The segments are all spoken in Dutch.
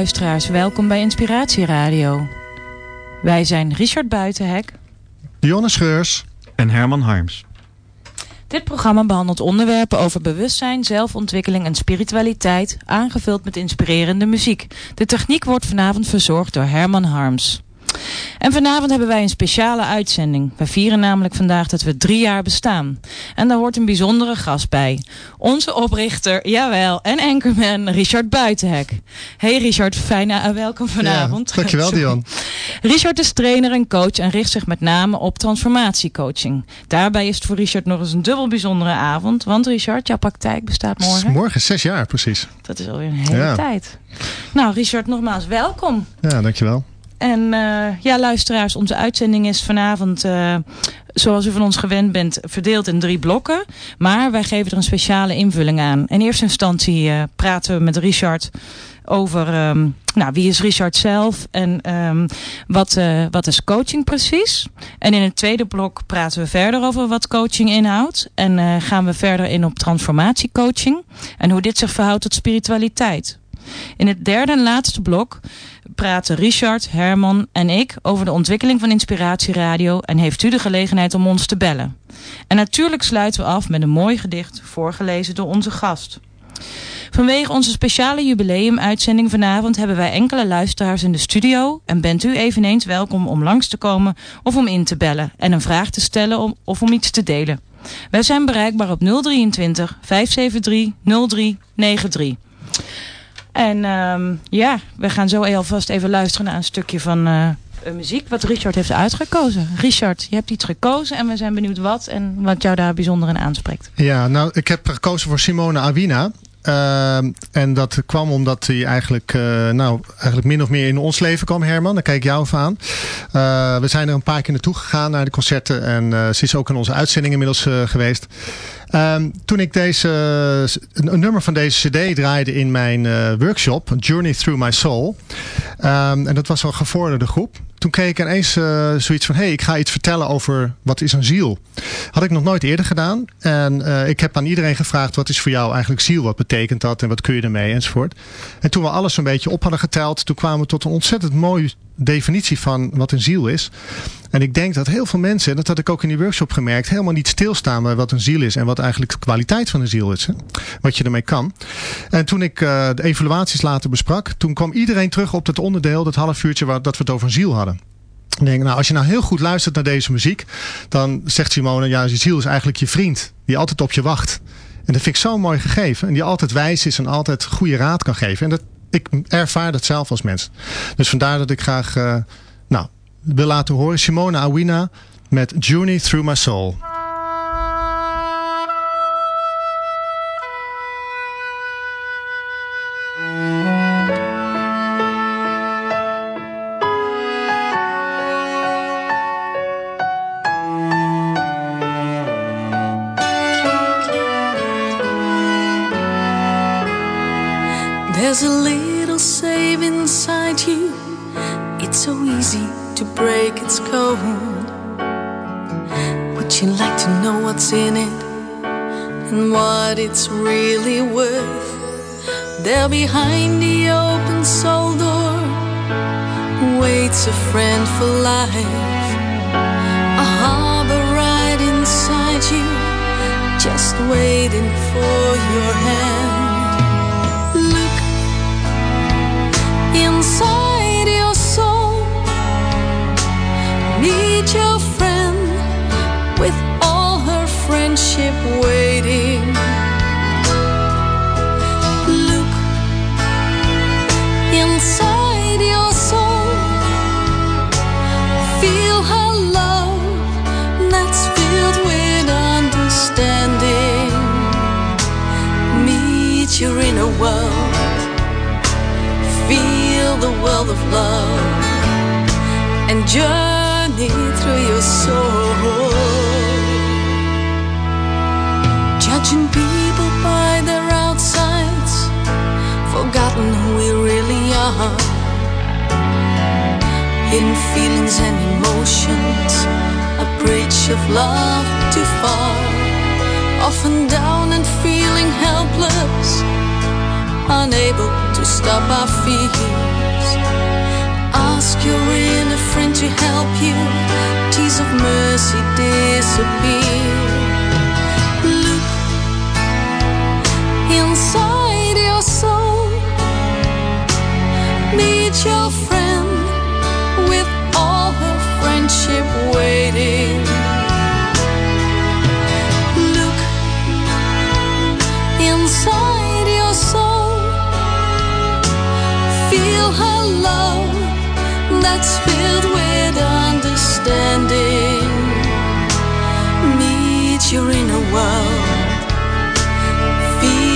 luisteraars, welkom bij Inspiratie Radio. Wij zijn Richard Buitenhek, Dionne Scheurs en Herman Harms. Dit programma behandelt onderwerpen over bewustzijn, zelfontwikkeling en spiritualiteit, aangevuld met inspirerende muziek. De techniek wordt vanavond verzorgd door Herman Harms. En vanavond hebben wij een speciale uitzending. We vieren namelijk vandaag dat we drie jaar bestaan. En daar hoort een bijzondere gast bij. Onze oprichter, jawel, en anchorman Richard Buitenhek. Hey Richard, fijn en welkom vanavond. Ja, dankjewel Dion. Richard is trainer en coach en richt zich met name op transformatiecoaching. Daarbij is het voor Richard nog eens een dubbel bijzondere avond. Want Richard, jouw praktijk bestaat morgen. Morgen, zes jaar precies. Dat is alweer een hele tijd. Nou Richard, nogmaals welkom. Ja, dankjewel. En uh, ja, luisteraars, onze uitzending is vanavond, uh, zoals u van ons gewend bent, verdeeld in drie blokken. Maar wij geven er een speciale invulling aan. In eerste instantie uh, praten we met Richard over um, nou, wie is Richard zelf en um, wat, uh, wat is coaching precies. En in het tweede blok praten we verder over wat coaching inhoudt. En uh, gaan we verder in op transformatiecoaching en hoe dit zich verhoudt tot spiritualiteit. In het derde en laatste blok praten Richard, Herman en ik over de ontwikkeling van Inspiratie Radio en heeft u de gelegenheid om ons te bellen. En natuurlijk sluiten we af met een mooi gedicht voorgelezen door onze gast. Vanwege onze speciale jubileumuitzending vanavond hebben wij enkele luisteraars in de studio en bent u eveneens welkom om langs te komen of om in te bellen en een vraag te stellen of om iets te delen. Wij zijn bereikbaar op 023 573 0393. En um, ja, we gaan zo alvast even luisteren naar een stukje van uh, muziek wat Richard heeft uitgekozen. Richard, je hebt iets gekozen en we zijn benieuwd wat en wat jou daar bijzonder in aanspreekt. Ja, nou ik heb gekozen voor Simone Awina. Uh, en dat kwam omdat hij eigenlijk, uh, nou, eigenlijk min of meer in ons leven kwam, Herman. Daar kijk ik jou aan. Uh, we zijn er een paar keer naartoe gegaan naar de concerten. En ze is ook in onze uitzending inmiddels geweest. Um, toen ik deze, een, nummer van deze cd draaide in mijn uh, workshop, Journey Through My Soul. Um, en dat was een gevorderde groep. Toen kreeg ik ineens uh, zoiets van, hé, hey, ik ga iets vertellen over wat is een ziel. Had ik nog nooit eerder gedaan. En uh, ik heb aan iedereen gevraagd, wat is voor jou eigenlijk ziel? Wat betekent dat en wat kun je ermee enzovoort. En toen we alles een beetje op hadden geteld, toen kwamen we tot een ontzettend mooi definitie van wat een ziel is. En ik denk dat heel veel mensen, en dat had ik ook in die workshop gemerkt, helemaal niet stilstaan bij wat een ziel is en wat eigenlijk de kwaliteit van een ziel is. Wat je ermee kan. En toen ik uh, de evaluaties later besprak, toen kwam iedereen terug op dat onderdeel, dat half uurtje waar, dat we het over een ziel hadden. Ik denk, nou, als je nou heel goed luistert naar deze muziek, dan zegt Simone, ja, je ziel is eigenlijk je vriend, die altijd op je wacht. En dat vind ik zo mooi gegeven. En die altijd wijs is en altijd goede raad kan geven. En dat, ik ervaar dat zelf als mens. Dus vandaar dat ik graag uh, nou, wil laten horen. Simone Awina met Journey Through My Soul. Code. Would you like to know what's in it and what it's really worth? There behind the open soul door waits a friend for life. A harbor right inside you, just waiting for your hand. Waiting. Look inside your soul, feel her love that's filled with understanding. Meet your inner world, feel the world of love, and journey through your soul. Judging people by their outsides, forgotten who we really are. Hidden feelings and emotions, a bridge of love too far. Often down and feeling helpless, unable to stop our fears. Ask your inner friend to help you, tears of mercy disappear. Inside your soul. Meet your friend with all her friendship waiting. Look inside your soul. Feel her love that's filled with understanding. Meet your inner world feel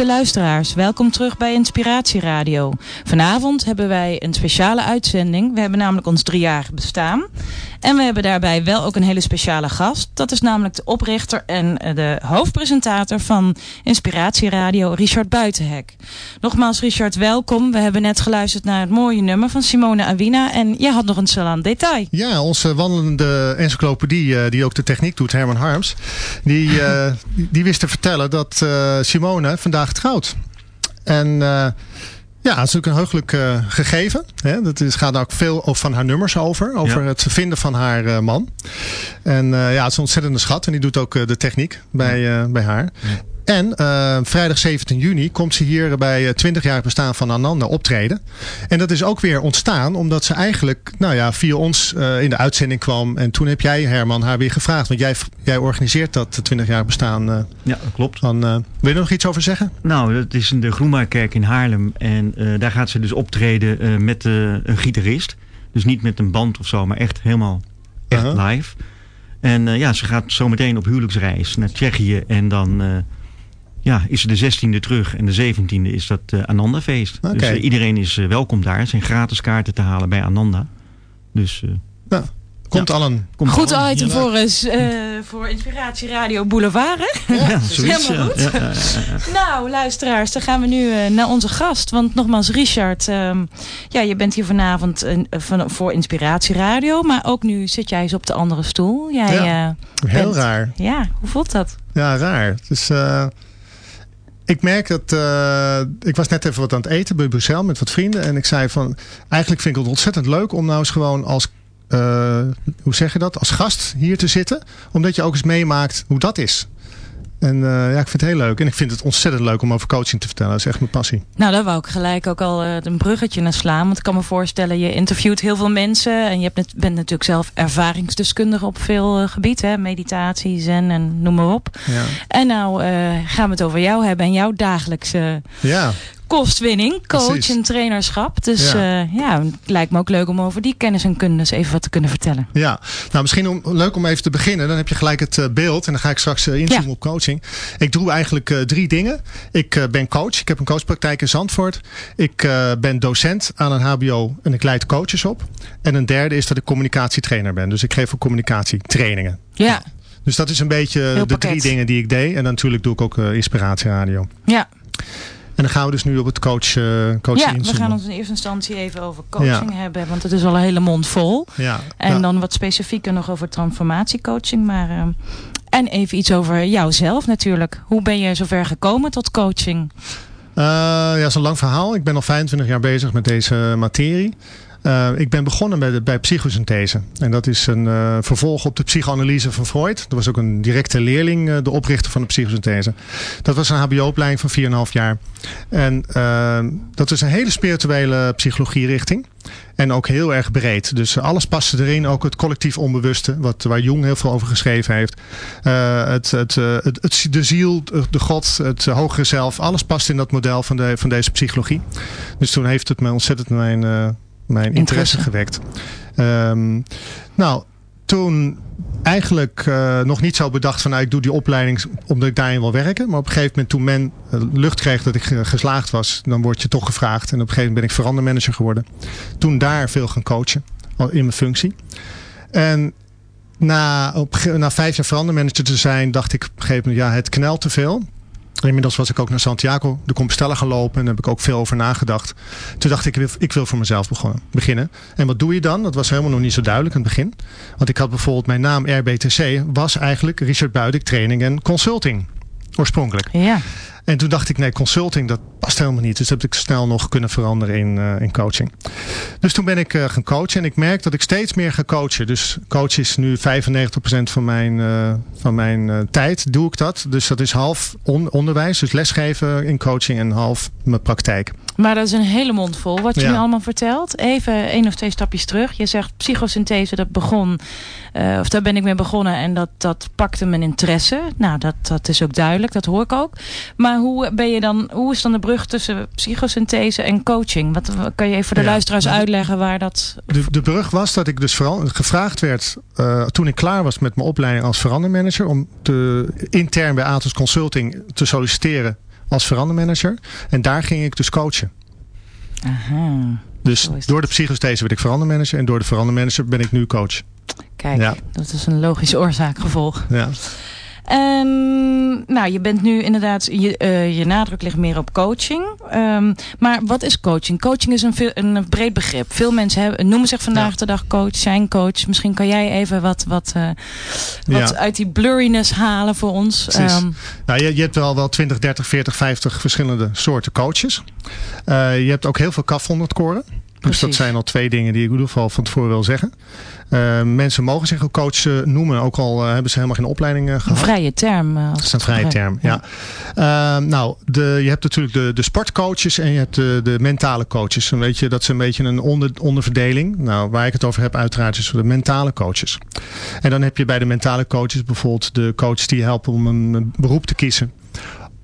Beste luisteraars, welkom terug bij Inspiratie Radio. Vanavond hebben wij een speciale uitzending. We hebben namelijk ons driejarig bestaan. En we hebben daarbij wel ook een hele speciale gast. Dat is namelijk de oprichter en eh, de hoofdpresentator van Inspiratie Radio, Richard Buitenhek. Nogmaals Richard, welkom. We hebben net geluisterd naar het mooie nummer van Simone Awina. En je had nog een salant detail. Ja, onze wandelende encyclopedie, eh, die ook de techniek doet, Herman Harms. Die, eh, die- wist te vertellen dat Simone vandaag trouwt. En ja, het is natuurlijk een heugelijk eh, gegeven. Hè? Dat is, gaat ook veel van haar nummers over. Over Ja. het vinden van haar eh, man. En eh, ja, het is een ontzettende schat. En die doet ook de techniek bij, bij haar. En eh, vrijdag 17 juni komt ze hier bij het 20 jaar bestaan van Ananda optreden. En dat is ook weer ontstaan omdat ze eigenlijk nou ja, via ons eh, in de uitzending kwam. En toen heb jij Herman haar weer gevraagd. Want jij, jij organiseert dat 20 jaar bestaan. eh, Ja, dat klopt. van, eh, wil je er nog iets over zeggen? Nou, dat is in de Groenmaarkerk in Haarlem. En eh, daar gaat ze dus optreden eh, met eh, een gitarist. Dus niet met een band of zo, maar echt helemaal echt live. En eh, ja, ze gaat zometeen op huwelijksreis naar Tsjechië. En dan eh, ja, is de 16e terug. En de 17e is dat eh Ananda-feest. Dus eh, iedereen is eh, welkom daar. Er zijn gratis kaarten te halen bij Ananda. Dus eh, Nou, komt Ja. al een... komt Goed allemaal item voor, eens, eh, voor Inspiratie Radio Boulevard. hè? Ja, zoiets. helemaal ja. goed. Ja, ja, ja, ja. Nou, luisteraars, dan gaan we nu eh, naar onze gast. Want nogmaals, Richard, ehm, ja, je bent hier vanavond van, voor Inspiratie Radio. Maar ook nu zit jij eens op de andere stoel. Jij, Ja. Heel bent- raar. Ja, hoe voelt dat? Ja, raar. Dus, eh, ik merk dat... eh, ik was net even wat aan het eten bij Bruxelles met wat vrienden. En ik zei van... Eigenlijk vind ik het ontzettend leuk om nou eens gewoon als... eh, hoe zeg je dat? Als gast hier te zitten. Omdat je ook eens meemaakt hoe dat is. En uh, ja, ik vind het heel leuk. En ik vind het ontzettend leuk om over coaching te vertellen. Dat is echt mijn passie. Nou, daar wou ik gelijk ook al uh, een bruggetje naar slaan. Want ik kan me voorstellen, je interviewt heel veel mensen. En je hebt net, bent natuurlijk zelf ervaringsdeskundige op veel uh, gebieden. Meditatie, zen en noem maar op. Ja. En nou gaan we het over jou hebben en jouw dagelijkse ja kostwinning, coach Precies. en trainerschap. Dus ja. Uh, ja, het lijkt me ook leuk om over die kennis en kundes even wat te kunnen vertellen. Ja, nou misschien om, leuk om even te beginnen. Dan heb je gelijk het uh, beeld en dan ga ik straks uh, inzoomen ja. op coaching. Ik doe eigenlijk drie dingen. Ik ben coach. Ik heb een coachpraktijk in Zandvoort. Ik ben docent aan een hbo en ik leid coaches op. En een derde is dat ik communicatietrainer ben. Dus ik geef ook communicatietrainingen. Ja. Dus dat is een beetje Heel de pakket. drie dingen die ik deed. En natuurlijk doe ik ook inspiratieradio. Ja. En dan gaan we dus nu op het coach, uh, Ja, we gaan ons in eerste instantie even over coaching hebben. Want het is al een hele mond vol. Ja, en dan wat specifieker nog over transformatiecoaching. Maar, uh, en even iets over jouzelf natuurlijk. Hoe ben je zover gekomen tot coaching? Uh, ja, dat is een lang verhaal. Ik ben al 25 jaar bezig met deze materie. Uh, ik ben begonnen bij, bij psychosynthese. En dat is een uh, vervolg op de psychoanalyse van Freud. Dat was ook een directe leerling, uh, de oprichter van de psychosynthese. Dat was een hbo-opleiding van 4,5 jaar. En dat is een hele spirituele psychologie-richting. En ook heel erg breed. Dus alles paste erin. Ook het collectief onbewuste. Wat, waar Jung heel veel over geschreven heeft. het, het, het, de ziel, de God, het hogere zelf. Alles past in dat model van, de, van deze psychologie. Dus toen heeft het me ontzettend mijn mijn interesse, gewekt. Um, nou, toen eigenlijk uh, nog niet zo bedacht van nou, ik doe die opleiding omdat ik daarin wil werken. Maar op een gegeven moment toen men uh, lucht kreeg dat ik geslaagd was, dan word je toch gevraagd. En op een gegeven moment ben ik verandermanager geworden. Toen daar veel gaan coachen in mijn functie. En na, op, na vijf jaar verandermanager te zijn, dacht ik op een gegeven moment, ja, het knelt te veel. Inmiddels was ik ook naar Santiago de Compostela gaan lopen. En daar heb ik ook veel over nagedacht. Toen dacht ik, ik wil voor mezelf beginnen. En wat doe je dan? Dat was helemaal nog niet zo duidelijk aan het begin. Want ik had bijvoorbeeld mijn naam RBTC. Was eigenlijk Richard Buidik Training en Consulting. Oorspronkelijk. Ja. En toen dacht ik, nee, consulting, dat past helemaal niet. Dus dat heb ik snel nog kunnen veranderen in, uh, in coaching. Dus toen ben ik uh, gaan coachen en ik merk dat ik steeds meer ga coachen. Dus coach is nu 95% van mijn, uh, van mijn tijd, doe ik dat. Dus dat is half on onderwijs, dus lesgeven in coaching en half mijn praktijk. Maar dat is een hele mond vol wat je ja. nu allemaal vertelt. Even één of twee stapjes terug. Je zegt psychosynthese, dat begon, of daar ben ik mee begonnen en dat, dat pakte mijn interesse. Nou, dat, dat is ook duidelijk, dat hoor ik ook. Maar hoe, ben je dan, hoe is dan de brug tussen psychosynthese en coaching? Wat kan je even voor de ja, luisteraars uitleggen waar dat... De, de brug was dat ik dus vooral gevraagd werd uh, toen ik klaar was met mijn opleiding als verandermanager om te, intern bij Atos Consulting te solliciteren als verandermanager. En daar ging ik dus coachen. Aha. Dus door de psychosthese werd ik verandermanager. En door de verandermanager ben ik nu coach. Kijk, ja. dat is een logische oorzaak gevolg. Ja. Um, nou, je bent nu inderdaad, je, uh, je nadruk ligt meer op coaching. Um, maar wat is coaching? Coaching is een, veel, een breed begrip. Veel mensen hebben, noemen zich vandaag ja. de dag coach, zijn coach. Misschien kan jij even wat, wat, uh, wat ja. uit die blurriness halen voor ons. Um, nou, je, je hebt wel, wel 20, 30, 40, 50 verschillende soorten coaches. Uh, je hebt ook heel veel kaf 100 koren. Dus dat zijn al twee dingen die ik in ieder geval van tevoren wil zeggen. Uh, mensen mogen zich ook coach uh, noemen, ook al uh, hebben ze helemaal geen opleiding gehad. Een vrije term. dat is een vrije term, ja. ja. nou, de, je hebt natuurlijk de, de sportcoaches en je hebt de, de mentale coaches. Weet je, dat is een beetje een onder, onderverdeling. Nou, waar ik het over heb uiteraard is de mentale coaches. En dan heb je bij de mentale coaches bijvoorbeeld de coaches die helpen om een beroep te kiezen.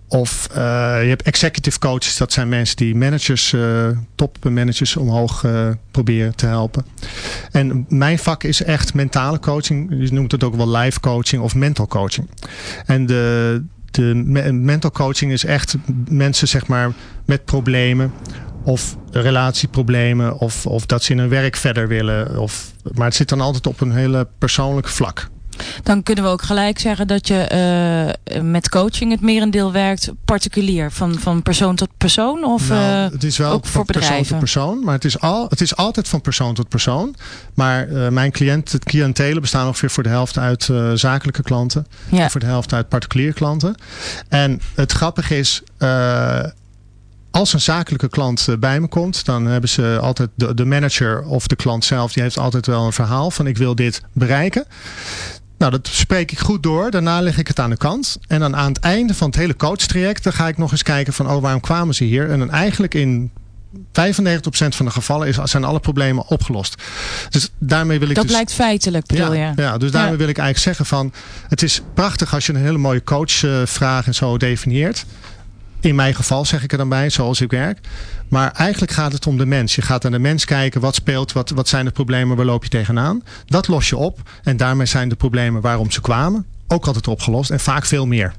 Of uh, je hebt executive coaches, dat zijn mensen die managers, uh, top managers omhoog uh, proberen te helpen. En mijn vak is echt mentale coaching. Je noemt het ook wel life coaching of mental coaching. En de, de mental coaching is echt mensen zeg maar met problemen of relatieproblemen of, of dat ze in hun werk verder willen. Of, maar het zit dan altijd op een hele persoonlijk vlak. Dan kunnen we ook gelijk zeggen dat je uh, met coaching het merendeel werkt particulier. Van, van persoon tot persoon? Of nou, het is wel ook voor bedrijven? persoon tot persoon. Maar het is, al, het is altijd van persoon tot persoon. Maar uh, mijn cliënt, het cliëntelen bestaan ongeveer voor de helft uit uh, zakelijke klanten. Ja. En voor de helft uit particulier klanten. En het grappige is als een zakelijke klant bij me komt, dan hebben ze altijd de, de, manager of de klant zelf, die heeft altijd wel een verhaal van ik wil dit bereiken Nou, dat spreek ik goed door. Daarna leg ik het aan de kant. En dan aan het einde van het hele coachtraject... dan ga ik nog eens kijken van... oh, waarom kwamen ze hier? En dan eigenlijk in 95% van de gevallen is, zijn alle problemen opgelost. Dus daarmee wil ik dat dus, lijkt feitelijk, bedoel ja, je? Ja, dus daarmee wil ik eigenlijk zeggen van... het is prachtig als je een hele mooie coachvraag en zo definieert. In mijn geval zeg ik er dan bij, zoals ik werk. Maar eigenlijk gaat het om de mens. Je gaat naar de mens kijken, wat speelt, wat, wat zijn de problemen, waar loop je tegenaan. Dat los je op en daarmee zijn de problemen waarom ze kwamen ook altijd opgelost. En vaak veel meer.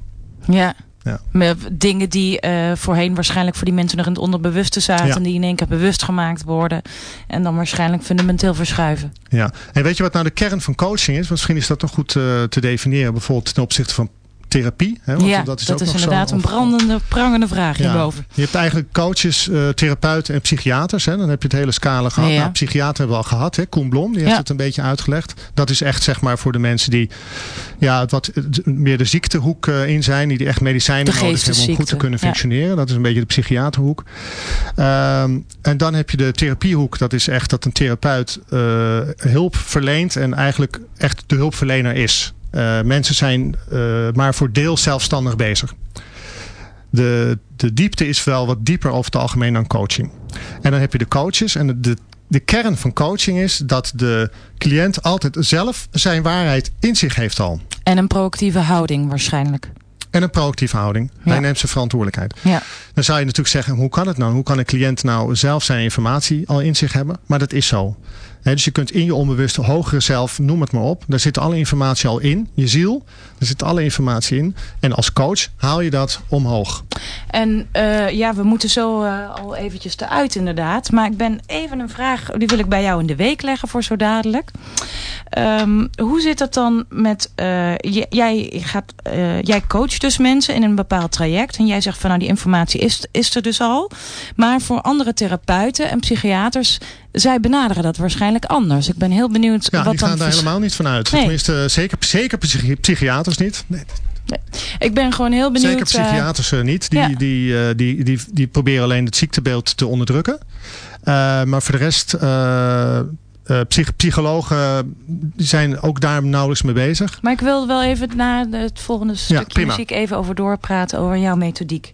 Ja. Ja. Met dingen die uh, voorheen waarschijnlijk voor die mensen nog in het onderbewuste zaten. Ja. Die in één keer bewust gemaakt worden. En dan waarschijnlijk fundamenteel verschuiven. Ja, en weet je wat nou de kern van coaching is? Misschien is dat toch goed uh, te definiëren. Bijvoorbeeld ten opzichte van therapie. Hè? Want ja, dat is, dat ook is nog inderdaad zo, een brandende, prangende vraag ja, hierboven. Je hebt eigenlijk coaches, uh, therapeuten en psychiaters. Hè? Dan heb je het hele scala gehad. Ja. Nou, psychiater hebben we al gehad. Hè? Koen Blom, die heeft het een beetje uitgelegd. Dat is echt zeg maar voor de mensen die ja, wat eh, meer de ziektehoek uh, in zijn. Die echt medicijnen nodig hebben om goed te kunnen functioneren. Dat is een beetje de psychiaterhoek. Um, en dan heb je de therapiehoek. Dat is echt dat een therapeut uh, hulp verleent en eigenlijk echt de hulpverlener is. Uh, mensen zijn uh, maar voor deel zelfstandig bezig. De, de diepte is wel wat dieper over het algemeen dan coaching. En dan heb je de coaches. En de, de, de kern van coaching is dat de cliënt altijd zelf zijn waarheid in zich heeft al. En een proactieve houding waarschijnlijk. En een proactieve houding. Ja. Hij neemt zijn verantwoordelijkheid. Ja. Dan zou je natuurlijk zeggen, hoe kan het nou? Hoe kan een cliënt nou zelf zijn informatie al in zich hebben? Maar dat is zo. Dus je kunt in je onbewuste hogere zelf, noem het maar op. Daar zit alle informatie al in. Je ziel, daar zit alle informatie in. En als coach haal je dat omhoog. En uh, ja, we moeten zo uh, al eventjes eruit inderdaad. Maar ik ben even een vraag, die wil ik bij jou in de week leggen voor zo dadelijk. Um, hoe zit dat dan met, uh, jij, gaat, jij coacht dus mensen in een bepaald traject. En jij zegt van nou die informatie is, is er dus al. Maar voor andere therapeuten en psychiaters zij benaderen dat waarschijnlijk anders. Ik ben heel benieuwd ja, wat die dan gaan daar helemaal niet vanuit. Nee. Tenminste, zeker, zeker psychi psychiaters niet. Nee. Nee. Ik ben gewoon heel benieuwd. Zeker psychiaters uh, niet. Die, ja. die, uh, die, die, die proberen alleen het ziektebeeld te onderdrukken. Uh, maar voor de rest... Psych psychologen zijn ook daar nauwelijks mee bezig. Maar ik wil wel even na het volgende stukje ja, muziek even over doorpraten over jouw methodiek.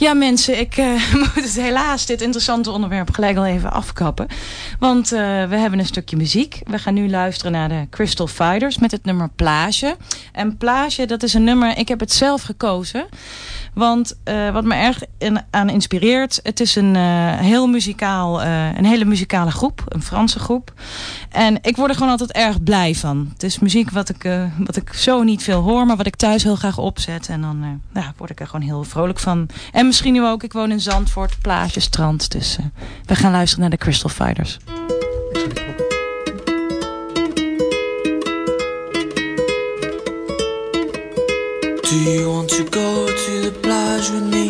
Ja mensen, ik uh, moet helaas dit interessante onderwerp gelijk al even afkappen. Want uh, we hebben een stukje muziek. We gaan nu luisteren naar de Crystal Fighters met het nummer Plage. En Plage, dat is een nummer, ik heb het zelf gekozen. Want uh, wat me erg aan inspireert, het is een uh, heel muzikaal, uh, een hele muzikale groep, een Franse groep. En ik word er gewoon altijd erg blij van. Het is muziek wat ik, wat ik zo niet veel hoor, maar wat ik thuis heel graag opzet. En dan ja, word ik er gewoon heel vrolijk van. En misschien nu ook, ik woon in Zandvoort, plage, strand. Dus we gaan luisteren naar de Crystal Fighters. Do you want to go me?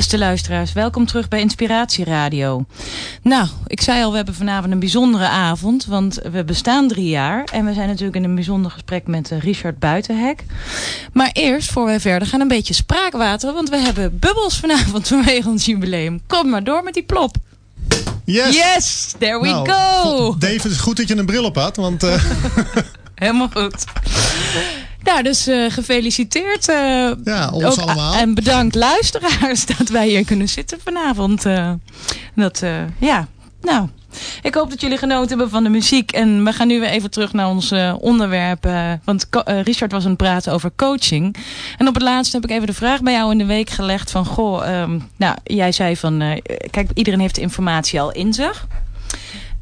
Beste luisteraars, welkom terug bij Inspiratie Radio. Nou, ik zei al, we hebben vanavond een bijzondere avond, want we bestaan drie jaar. En we zijn natuurlijk in een bijzonder gesprek met eh, Richard Buitenhek. Maar eerst, voor wij verder gaan, een beetje spraakwater, want we hebben bubbels vanavond vanwege ons jubileum. Kom maar door met die plop. Yes! Yes, there we Nou, go. Is goed dat je een bril op had, want eh, Helemaal goed. Nou, dus eh, gefeliciteerd. eh, Ja, ons allemaal. En bedankt luisteraars dat wij hier kunnen zitten vanavond. eh. dat, ja, nou. Ik hoop dat jullie genoten hebben van de muziek. En we gaan nu weer even terug naar ons onderwerp. want Richard was aan het praten over coaching. En op het laatst heb ik even de vraag bij jou in de week gelegd. Van, goh, ehm, nou, jij zei van... kijk, iedereen heeft de informatie al in zich.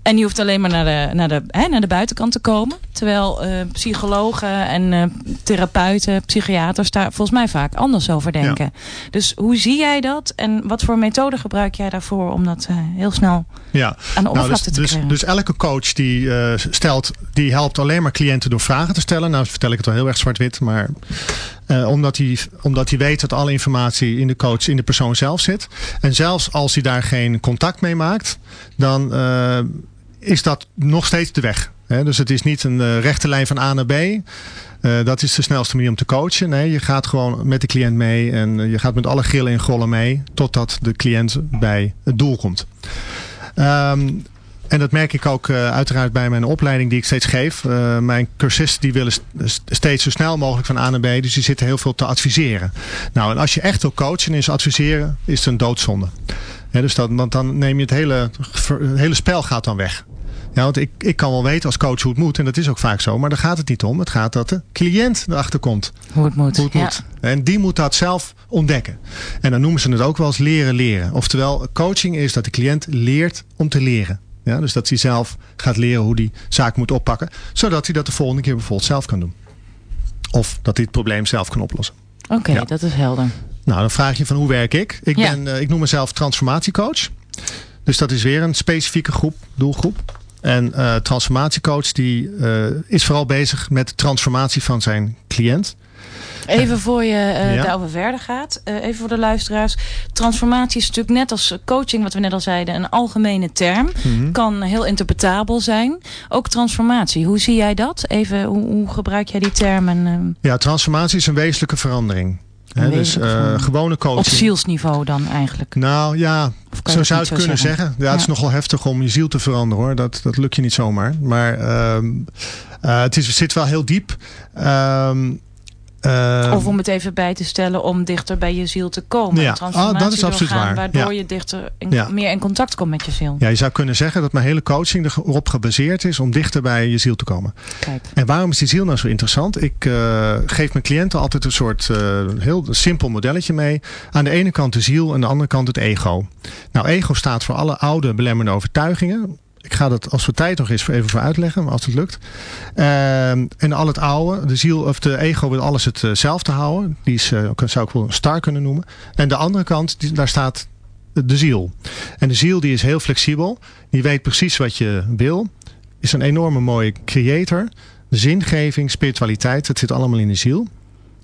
En je hoeft alleen maar naar de, naar de, hè, naar de buitenkant te komen. Terwijl eh, psychologen en eh, therapeuten, psychiaters daar volgens mij vaak anders over denken. Dus hoe zie jij dat? En wat voor methode gebruik jij daarvoor om dat eh, heel snel ja. aan de Nou, dus, oppervlakte te dus, krijgen? dus elke coach die stelt, die helpt alleen maar cliënten door vragen te stellen. Nou vertel ik het wel heel erg zwart-wit, maar omdat, hij, omdat hij weet dat alle informatie in de coach, in de persoon zelf zit. En zelfs als hij daar geen contact mee maakt, dan is dat nog steeds de weg. Dus het is niet een eh, rechte lijn van A naar B. Eh, dat is de snelste manier om te coachen. Nee, je gaat gewoon met de cliënt mee en eh, je gaat met alle grillen en grollen mee totdat de cliënt bij het doel komt. Ehm, en dat merk ik ook uiteraard bij mijn opleiding die ik steeds geef. Mijn cursisten die willen st- st- steeds zo snel mogelijk van A naar B. Dus die zitten heel veel te adviseren. Nou, en als je echt wil coachen en is adviseren, is het een doodzonde. Ja, dus dat, want dan neem je het hele, het hele spel gaat dan weg. Ja, want ik, ik kan wel weten als coach hoe het moet. En dat is ook vaak zo. Maar daar gaat het niet om. Het gaat dat de cliënt erachter komt hoe het moet. hoe het ja. moet. En die moet dat zelf ontdekken. En dan noemen ze het ook wel eens leren leren. Oftewel, coaching is dat de cliënt leert om te leren. Ja, dus dat hij zelf gaat leren hoe die zaak moet oppakken. Zodat hij dat de volgende keer bijvoorbeeld zelf kan doen. Of dat hij het probleem zelf kan oplossen. Oké, Ja. dat is helder. Nou, dan vraag je van hoe werk ik? Ik, Ja. ben, eh, ik noem mezelf transformatiecoach. Dus dat is weer een specifieke groep, doelgroep. En eh, transformatiecoach die eh, is vooral bezig met de transformatie van zijn cliënt. Even voor je Ja. daarover verder gaat. even voor de luisteraars. Transformatie is natuurlijk net als coaching, wat we net al zeiden, een algemene term. Mhm. Kan heel interpretabel zijn. Ook transformatie. Hoe zie jij dat? Even, hoe, hoe gebruik jij die term? En, ehm, Ja, transformatie is een wezenlijke verandering. Hè, dus eh, gewone coaching. op zielsniveau dan eigenlijk? Nou ja, zo zou het kunnen zeggen. Ja, het is nogal heftig om je ziel te veranderen hoor. Dat, dat lukt je niet zomaar. Maar ehm, eh, het is, het zit wel heel diep. Ehm, Ehm, of om het even bij te stellen om dichter bij je ziel te komen. Ja. Ah, dat is absoluut doorgaan, waar. Waardoor Ja. je dichter in- Ja. meer in contact komt met je ziel. ja, je zou kunnen zeggen dat mijn hele coaching erop gebaseerd is om dichter bij je ziel te komen. Kijk. En waarom is die ziel nou zo interessant? Ik eh, geef mijn cliënten altijd een soort eh, heel simpel modelletje mee. Aan de ene kant de ziel en aan de andere kant het ego. Nou, ego staat voor alle oude belemmerende overtuigingen. Ik ga dat als we tijd nog eens even voor uitleggen, maar als het lukt. Ehm, en al het oude, de ziel of de ego wil alles hetzelfde houden. Die is, eh, zou ik wel een star kunnen noemen. En de andere kant, daar staat de ziel. En de ziel die is heel flexibel. Die weet precies wat je wil. Is een enorme mooie creator. Zingeving, spiritualiteit, dat zit allemaal in de ziel.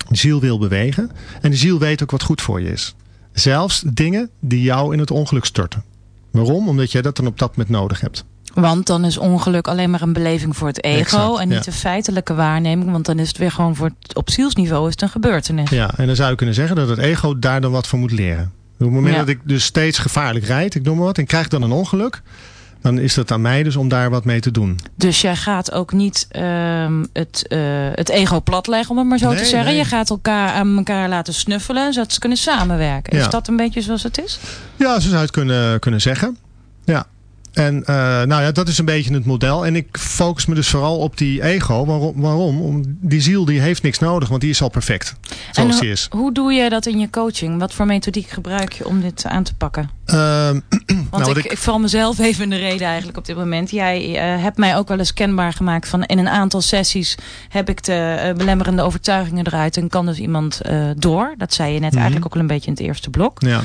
De ziel wil bewegen. En de ziel weet ook wat goed voor je is. Zelfs dingen die jou in het ongeluk storten. Waarom? Omdat jij dat dan op dat moment nodig hebt. Want dan is ongeluk alleen maar een beleving voor het ego. Exact, en niet ja. de feitelijke waarneming. Want dan is het weer gewoon voor het, op zielsniveau is het een gebeurtenis. Ja, en dan zou je kunnen zeggen dat het ego daar dan wat voor moet leren. Op het moment Ja. dat ik dus steeds gevaarlijk rijd, ik noem maar wat, en krijg dan een ongeluk. Dan is het aan mij dus om daar wat mee te doen. Dus jij gaat ook niet ehm, het, eh, het ego platleggen, om het maar zo Nee, te zeggen. nee. Je gaat elkaar aan elkaar laten snuffelen, zodat ze kunnen samenwerken. Ja. Is dat een beetje zoals het is? Ja, zo zou je het kunnen, kunnen zeggen. Ja. En eh, nou ja, dat is een beetje het model. En ik focus me dus vooral op die ego. Waarom? waarom? Om, die ziel die heeft niks nodig, want die is al perfect. Zoals en die is. hoe doe je dat in je coaching? Wat voor methodiek gebruik je om dit aan te pakken? Ehm, Want nou, ik, ik... val mezelf even in de reden eigenlijk op dit moment. Jij eh, hebt mij ook wel eens kenbaar gemaakt van in een aantal sessies heb ik de eh, belemmerende overtuigingen eruit en kan dus iemand door. Dat zei je net Mhm. eigenlijk ook al een beetje in het eerste blok. ja.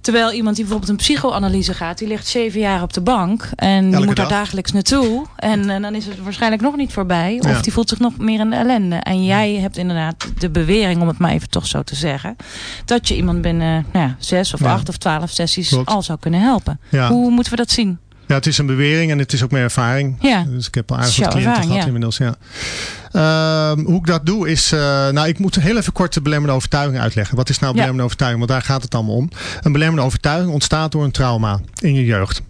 Terwijl iemand die bijvoorbeeld een psychoanalyse gaat, die ligt zeven jaar op de bank en die moet daar dag. dagelijks naartoe. En eh, dan is het waarschijnlijk nog niet voorbij. Of Ja. die voelt zich nog meer in de ellende. En jij hebt inderdaad de bewering, om het maar even toch zo te zeggen, dat je iemand binnen nou ja, zes of Ja. acht of twaalf sessies Klopt. al zou kunnen helpen. Hoe moeten we dat zien? ja, het is een bewering en het is ook mijn ervaring. Ja. Dus ik heb al aardig wat cliënten gehad inmiddels. Ja. Ehm, hoe ik dat doe is... eh, nou, ik moet heel even kort de belemmerende overtuiging uitleggen. Wat is nou Ja. belemmerende overtuiging? Want daar gaat het allemaal om. Een belemmerende overtuiging ontstaat door een trauma in je jeugd.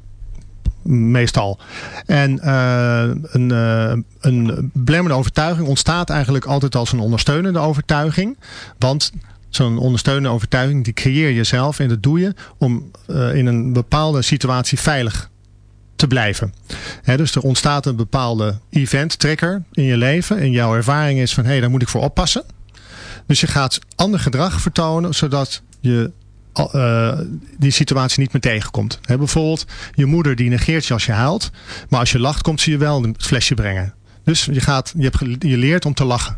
Meestal. En eh, een, eh, een belemmerende overtuiging ontstaat eigenlijk altijd als een ondersteunende overtuiging. Want zo'n ondersteunende overtuiging die creëer je zelf en dat doe je om in een bepaalde situatie veilig te blijven. Dus er ontstaat een bepaalde event trigger in je leven en jouw ervaring is van hé, hey, daar moet ik voor oppassen. Dus je gaat ander gedrag vertonen zodat je eh, die situatie niet meer tegenkomt. Bijvoorbeeld je moeder die negeert je als je huilt, maar als je lacht komt ze je wel een flesje brengen. Dus je, gaat, je, hebt, gele- je leert om te lachen.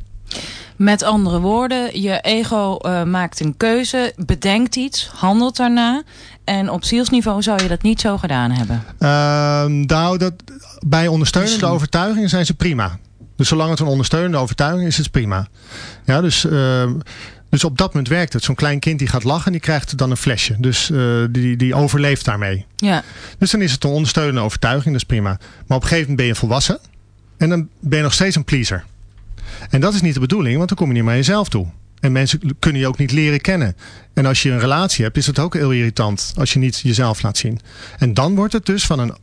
Met andere woorden, je ego eh, maakt een keuze, bedenkt iets, handelt daarna. En op zielsniveau zou je dat niet zo gedaan hebben. Ehm, nou, dat, bij ondersteunende Misschien. overtuigingen zijn ze prima. Dus zolang het een ondersteunende overtuiging is, is het prima. Ja, dus, ehm, dus op dat moment werkt het. Zo'n klein kind die gaat lachen, die krijgt dan een flesje. Dus eh, die, die overleeft daarmee. Ja, Dus dan is het een ondersteunende overtuiging, dat is prima. Maar op een gegeven moment ben je volwassen. En dan ben je nog steeds een pleaser. En dat is niet de bedoeling, want dan kom je niet naar jezelf toe. En mensen kunnen je ook niet leren kennen. En als je een relatie hebt, is het ook heel irritant als je niet jezelf laat zien. En dan wordt het dus van een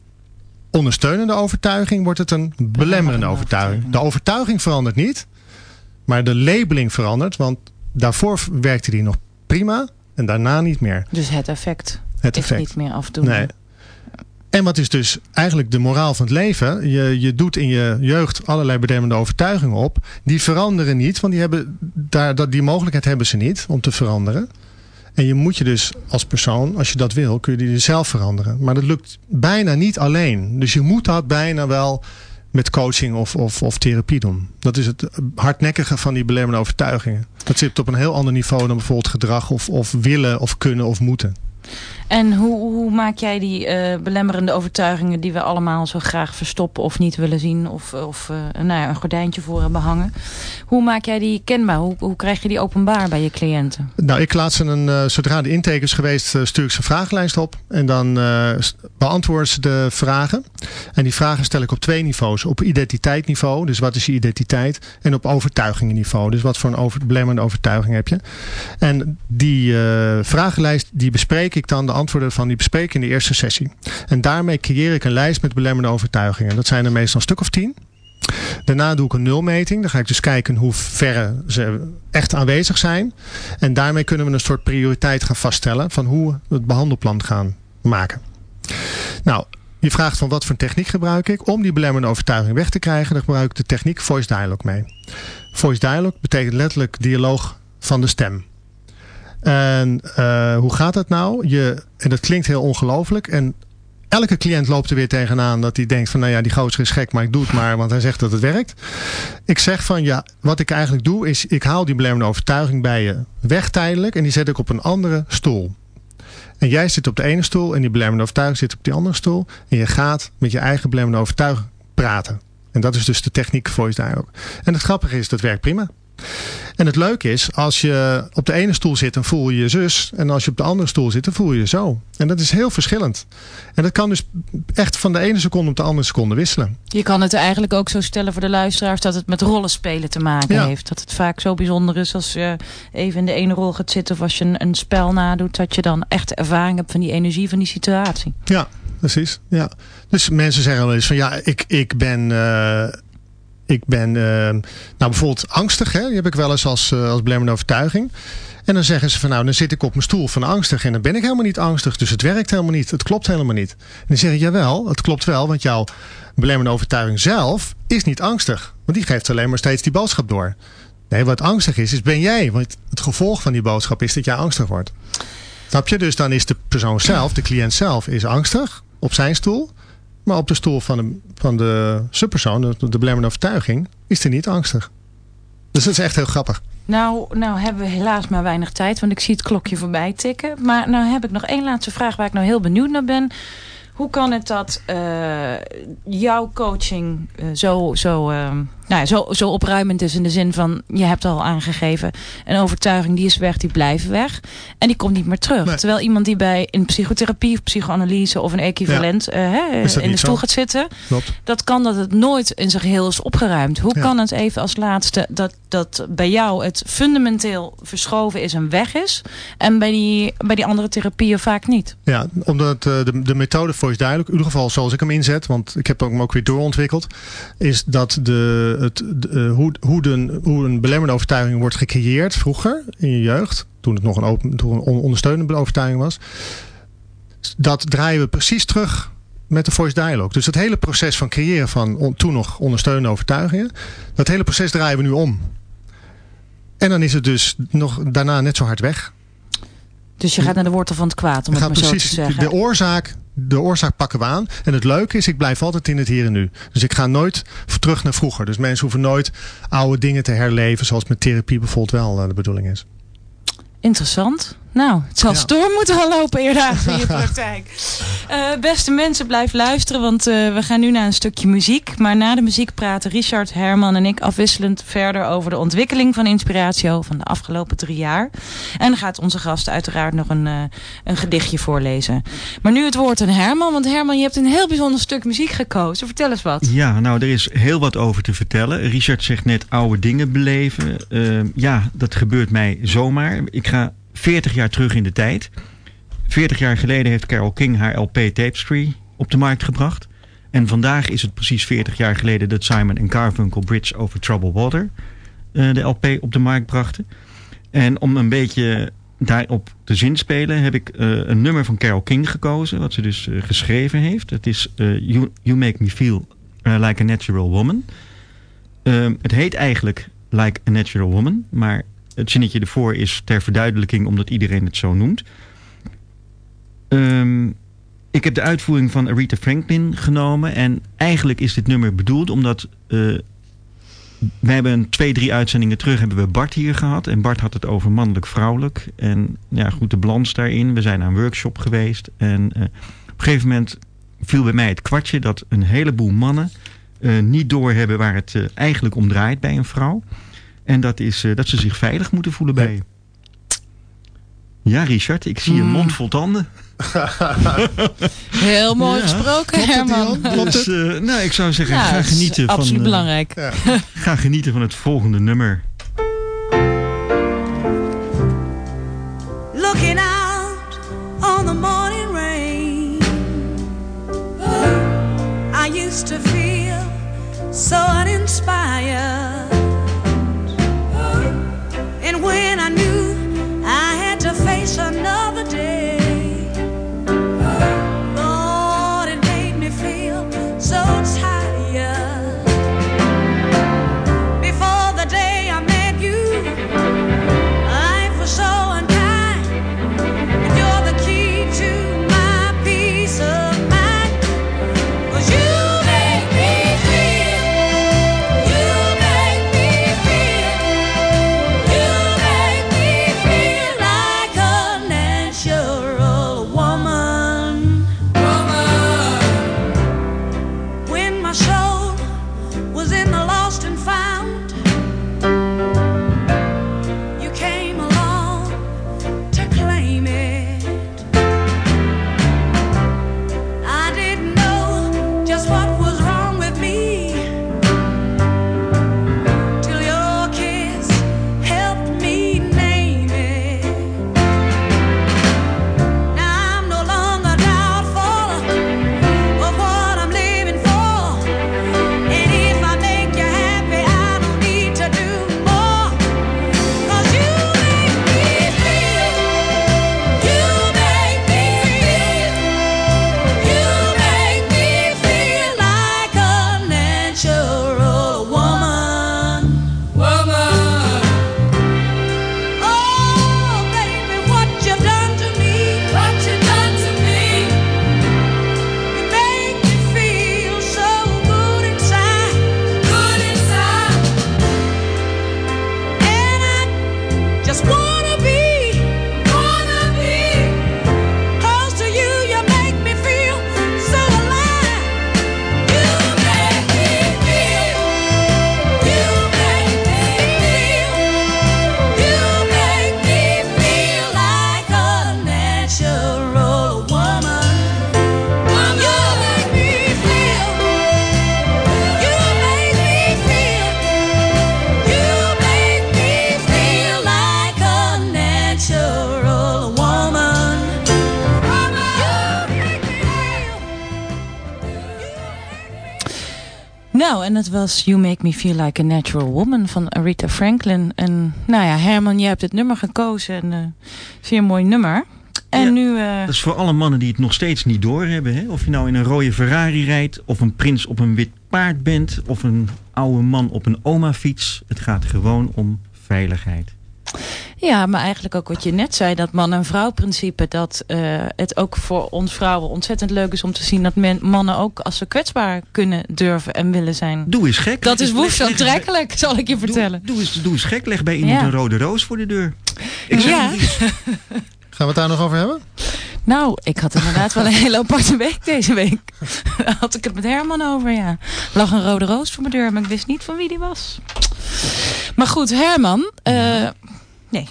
ondersteunende overtuiging, wordt het een belemmerende overtuiging. De overtuiging verandert niet, maar de labeling verandert. Want daarvoor werkte die nog prima en daarna niet meer. dus het effect Het is effect. niet meer afdoende. Nee. En wat is dus eigenlijk de moraal van het leven? Je, je doet in je jeugd allerlei bedemmende overtuigingen op. Die veranderen niet, want die, hebben, daar, die mogelijkheid hebben ze niet om te veranderen. En je moet je dus als persoon, als je dat wil, kun je die zelf veranderen. Maar dat lukt bijna niet alleen. Dus je moet dat bijna wel met coaching of, of, of therapie doen. Dat is het hardnekkige van die belemmerende overtuigingen. Dat zit op een heel ander niveau dan bijvoorbeeld gedrag of, of willen of kunnen of moeten. En hoe, hoe maak jij die eh, belemmerende overtuigingen die we allemaal zo graag verstoppen of niet willen zien of, of eh, nou ja, een gordijntje voor hebben hangen. Hoe maak jij die kenbaar? Hoe, hoe krijg je die openbaar bij je cliënten? Nou, ik laat ze een, eh, zodra de intake is geweest, stuur ik ze een vragenlijst op. En dan beantwoorden ze de vragen. En die vragen stel ik op twee niveaus. Op identiteitsniveau, dus wat is je identiteit? En op overtuigingenniveau, dus wat voor een belemmerende overtuiging heb je? En die vragenlijst, die bespreek ik dan, de antwoorden van die bespreek ik in de eerste sessie. En daarmee creëer ik een lijst met belemmerende overtuigingen. Dat zijn er meestal een stuk of tien. Daarna doe ik een nulmeting. Dan ga ik dus kijken hoe ver ze echt aanwezig zijn. En daarmee kunnen we een soort prioriteit gaan vaststellen van hoe we het behandelplan gaan maken. Nou, je vraagt van wat voor techniek gebruik ik. Om die belemmerende overtuiging weg te krijgen, dan gebruik ik de techniek voice dialogue mee. Voice dialogue betekent letterlijk dialoog van de stem. En uh, hoe gaat dat nou? Je, en dat klinkt heel ongelooflijk. En elke cliënt loopt er weer tegenaan dat hij denkt van nou ja die gozer is gek maar ik doe het maar want hij zegt dat het werkt. Ik zeg van ja wat ik eigenlijk doe is ik haal die belemmerende overtuiging bij je weg tijdelijk en die zet ik op een andere stoel. En jij zit op de ene stoel en die belemmerende overtuiging zit op die andere stoel. En je gaat met je eigen belemmerende overtuiging praten. En dat is dus de techniek voice dialogue. En het grappige is, dat werkt prima. En het leuke is, als je op de ene stoel zit, dan voel je je zus. En als je op de andere stoel zit, dan voel je je zo. En dat is heel verschillend. En dat kan dus echt van de ene seconde op de andere seconde wisselen. Je kan het eigenlijk ook zo stellen voor de luisteraars dat het met rollenspelen te maken heeft. Dat het vaak zo bijzonder is als je even in de ene rol gaat zitten of als je een, een spel nadoet. Dat je dan echt ervaring hebt van die energie van die situatie. Ja, precies. Ja. Dus mensen zeggen wel eens van ja, ik, ik ben... Uh, ik ben uh, nou bijvoorbeeld angstig. Hè? Die heb ik wel eens als, uh, als belemmerende overtuiging. En dan zeggen ze van nou, dan zit ik op mijn stoel van angstig. En dan ben ik helemaal niet angstig. Dus het werkt helemaal niet. Het klopt helemaal niet. En dan zeg ik jawel, het klopt wel. Want jouw belemmerende overtuiging zelf is niet angstig. Want die geeft alleen maar steeds die boodschap door. Nee, wat angstig is, is ben jij. Want het gevolg van die boodschap is dat jij angstig wordt. Snap je? Dus dan is de persoon zelf, de cliënt zelf, is angstig op zijn stoel. Maar op de stoel van de, van de subpersoon, de, de overtuiging, is hij niet angstig. Dus dat is echt heel grappig. Nou, nou hebben we helaas maar weinig tijd, want ik zie het klokje voorbij tikken. Maar nou heb ik nog één laatste vraag waar ik nou heel benieuwd naar ben. Hoe kan het dat uh, jouw coaching uh, zo, zo, uh, nou ja, zo, zo opruimend is in de zin van, je hebt al aangegeven, een overtuiging die is weg, die blijft weg. En die komt niet meer terug. Nee. Terwijl iemand die bij in psychotherapie of psychoanalyse of een equivalent ja. hè, in de stoel zo? gaat zitten, Klopt. dat kan dat het nooit in zijn geheel is opgeruimd. Hoe ja. kan het even als laatste dat, dat bij jou het fundamenteel verschoven is en weg is en bij die, bij die andere therapieën vaak niet? Ja, omdat de, de methode voor is duidelijk. In ieder geval zoals ik hem inzet. Want ik heb hem ook weer doorontwikkeld. Is dat de, het, de, uh, hoe, hoe, een belemmerende overtuiging wordt gecreëerd vroeger in je jeugd. Toen het nog een, open, toen een ondersteunende overtuiging was. Dat draaien we precies terug met de voice dialogue. Dus het hele proces van creëren van toen nog ondersteunende overtuigingen. Dat hele proces draaien we nu om. En dan is het dus nog daarna net zo hard weg. Dus je gaat naar de wortel van het kwaad, om het maar precies, zo te zeggen. De oorzaak, de oorzaak pakken we aan. En het leuke is, ik blijf altijd in het hier en nu. Dus ik ga nooit terug naar vroeger. Dus mensen hoeven nooit oude dingen te herleven, zoals met therapie bijvoorbeeld wel de bedoeling is. Interessant. Nou, het zal ja. storm moeten gaan lopen eerder in je praktijk. Uh, beste mensen, blijf luisteren, want uh, we gaan nu naar een stukje muziek. Maar na de muziek praten Richard, Herman en ik afwisselend verder over de ontwikkeling van Inspiratio van de afgelopen drie jaar. En dan gaat onze gast uiteraard nog een, uh, een gedichtje voorlezen. Maar nu het woord aan Herman, want Herman, je hebt een heel bijzonder stuk muziek gekozen. Vertel eens wat. Ja, nou, er is heel wat over te vertellen. Richard zegt net oude dingen beleven. ja, dat gebeurt mij zomaar. Ik ga 40 jaar terug in de tijd. 40 jaar geleden heeft Carole King haar LP Tapestry op de markt gebracht. En vandaag is het precies 40 jaar geleden dat Simon Garfunkel Bridge Over Troubled Water uh, de LP op de markt brachten. En om een beetje daarop te zinspelen heb ik uh, een nummer van Carole King gekozen. Wat ze dus uh, geschreven heeft. Het is you, you Make Me Feel Like a Natural Woman. het heet eigenlijk Like a Natural Woman. Maar het zinnetje ervoor is ter verduidelijking omdat iedereen het zo noemt. Um, ik heb de uitvoering van Aretha Franklin genomen. En eigenlijk is dit nummer bedoeld omdat... Uh, we hebben twee, drie uitzendingen terug hebben we Bart hier gehad. En Bart had het over mannelijk-vrouwelijk. En ja, goed, de balans daarin. We zijn aan een workshop geweest. En uh, op een gegeven moment viel bij mij het kwartje... dat een heleboel mannen uh, niet doorhebben waar het eigenlijk om draait bij een vrouw. En dat is uh, dat ze zich veilig moeten voelen bij je. Ja, Richard, ik zie mm. een mond vol tanden. Heel mooi ja. gesproken, Herman. Dus, uh, nou, ik zou zeggen, ja, ga genieten van... Absoluut uh, belangrijk. Ja. ga genieten van het volgende nummer. Looking out on the morning rain I used to feel so uninspired was You Make Me Feel Like a Natural Woman van Aretha Franklin. En nou ja, Herman, jij hebt het nummer gekozen. En, uh, zeer mooi nummer. En Ja, nu... eh, Dat is voor alle mannen die het nog steeds niet doorhebben. Hè? Of je nou in een rode Ferrari rijdt, of een prins op een wit paard bent, of een oude man op een oma-fiets. Het gaat gewoon om veiligheid. Ja, maar eigenlijk ook wat je net zei, dat man- en vrouw principe. Dat eh, het ook voor ons vrouwen ontzettend leuk is om te zien dat men, mannen ook als ze kwetsbaar kunnen durven en willen zijn. Doe eens gek. Dat is woest aantrekkelijk, zal ik je vertellen. Doe, doe, eens, doe eens gek. Leg bij iemand Ja. een rode roos voor de deur. Ik zeg Ja. Gaan we het daar nog over hebben? Nou, ik had inderdaad wel een hele aparte week deze week. Daar had ik het met Herman over, ja. Er lag een rode roos voor mijn deur, maar ik wist niet van wie die was. Maar goed, Herman. eh, nee.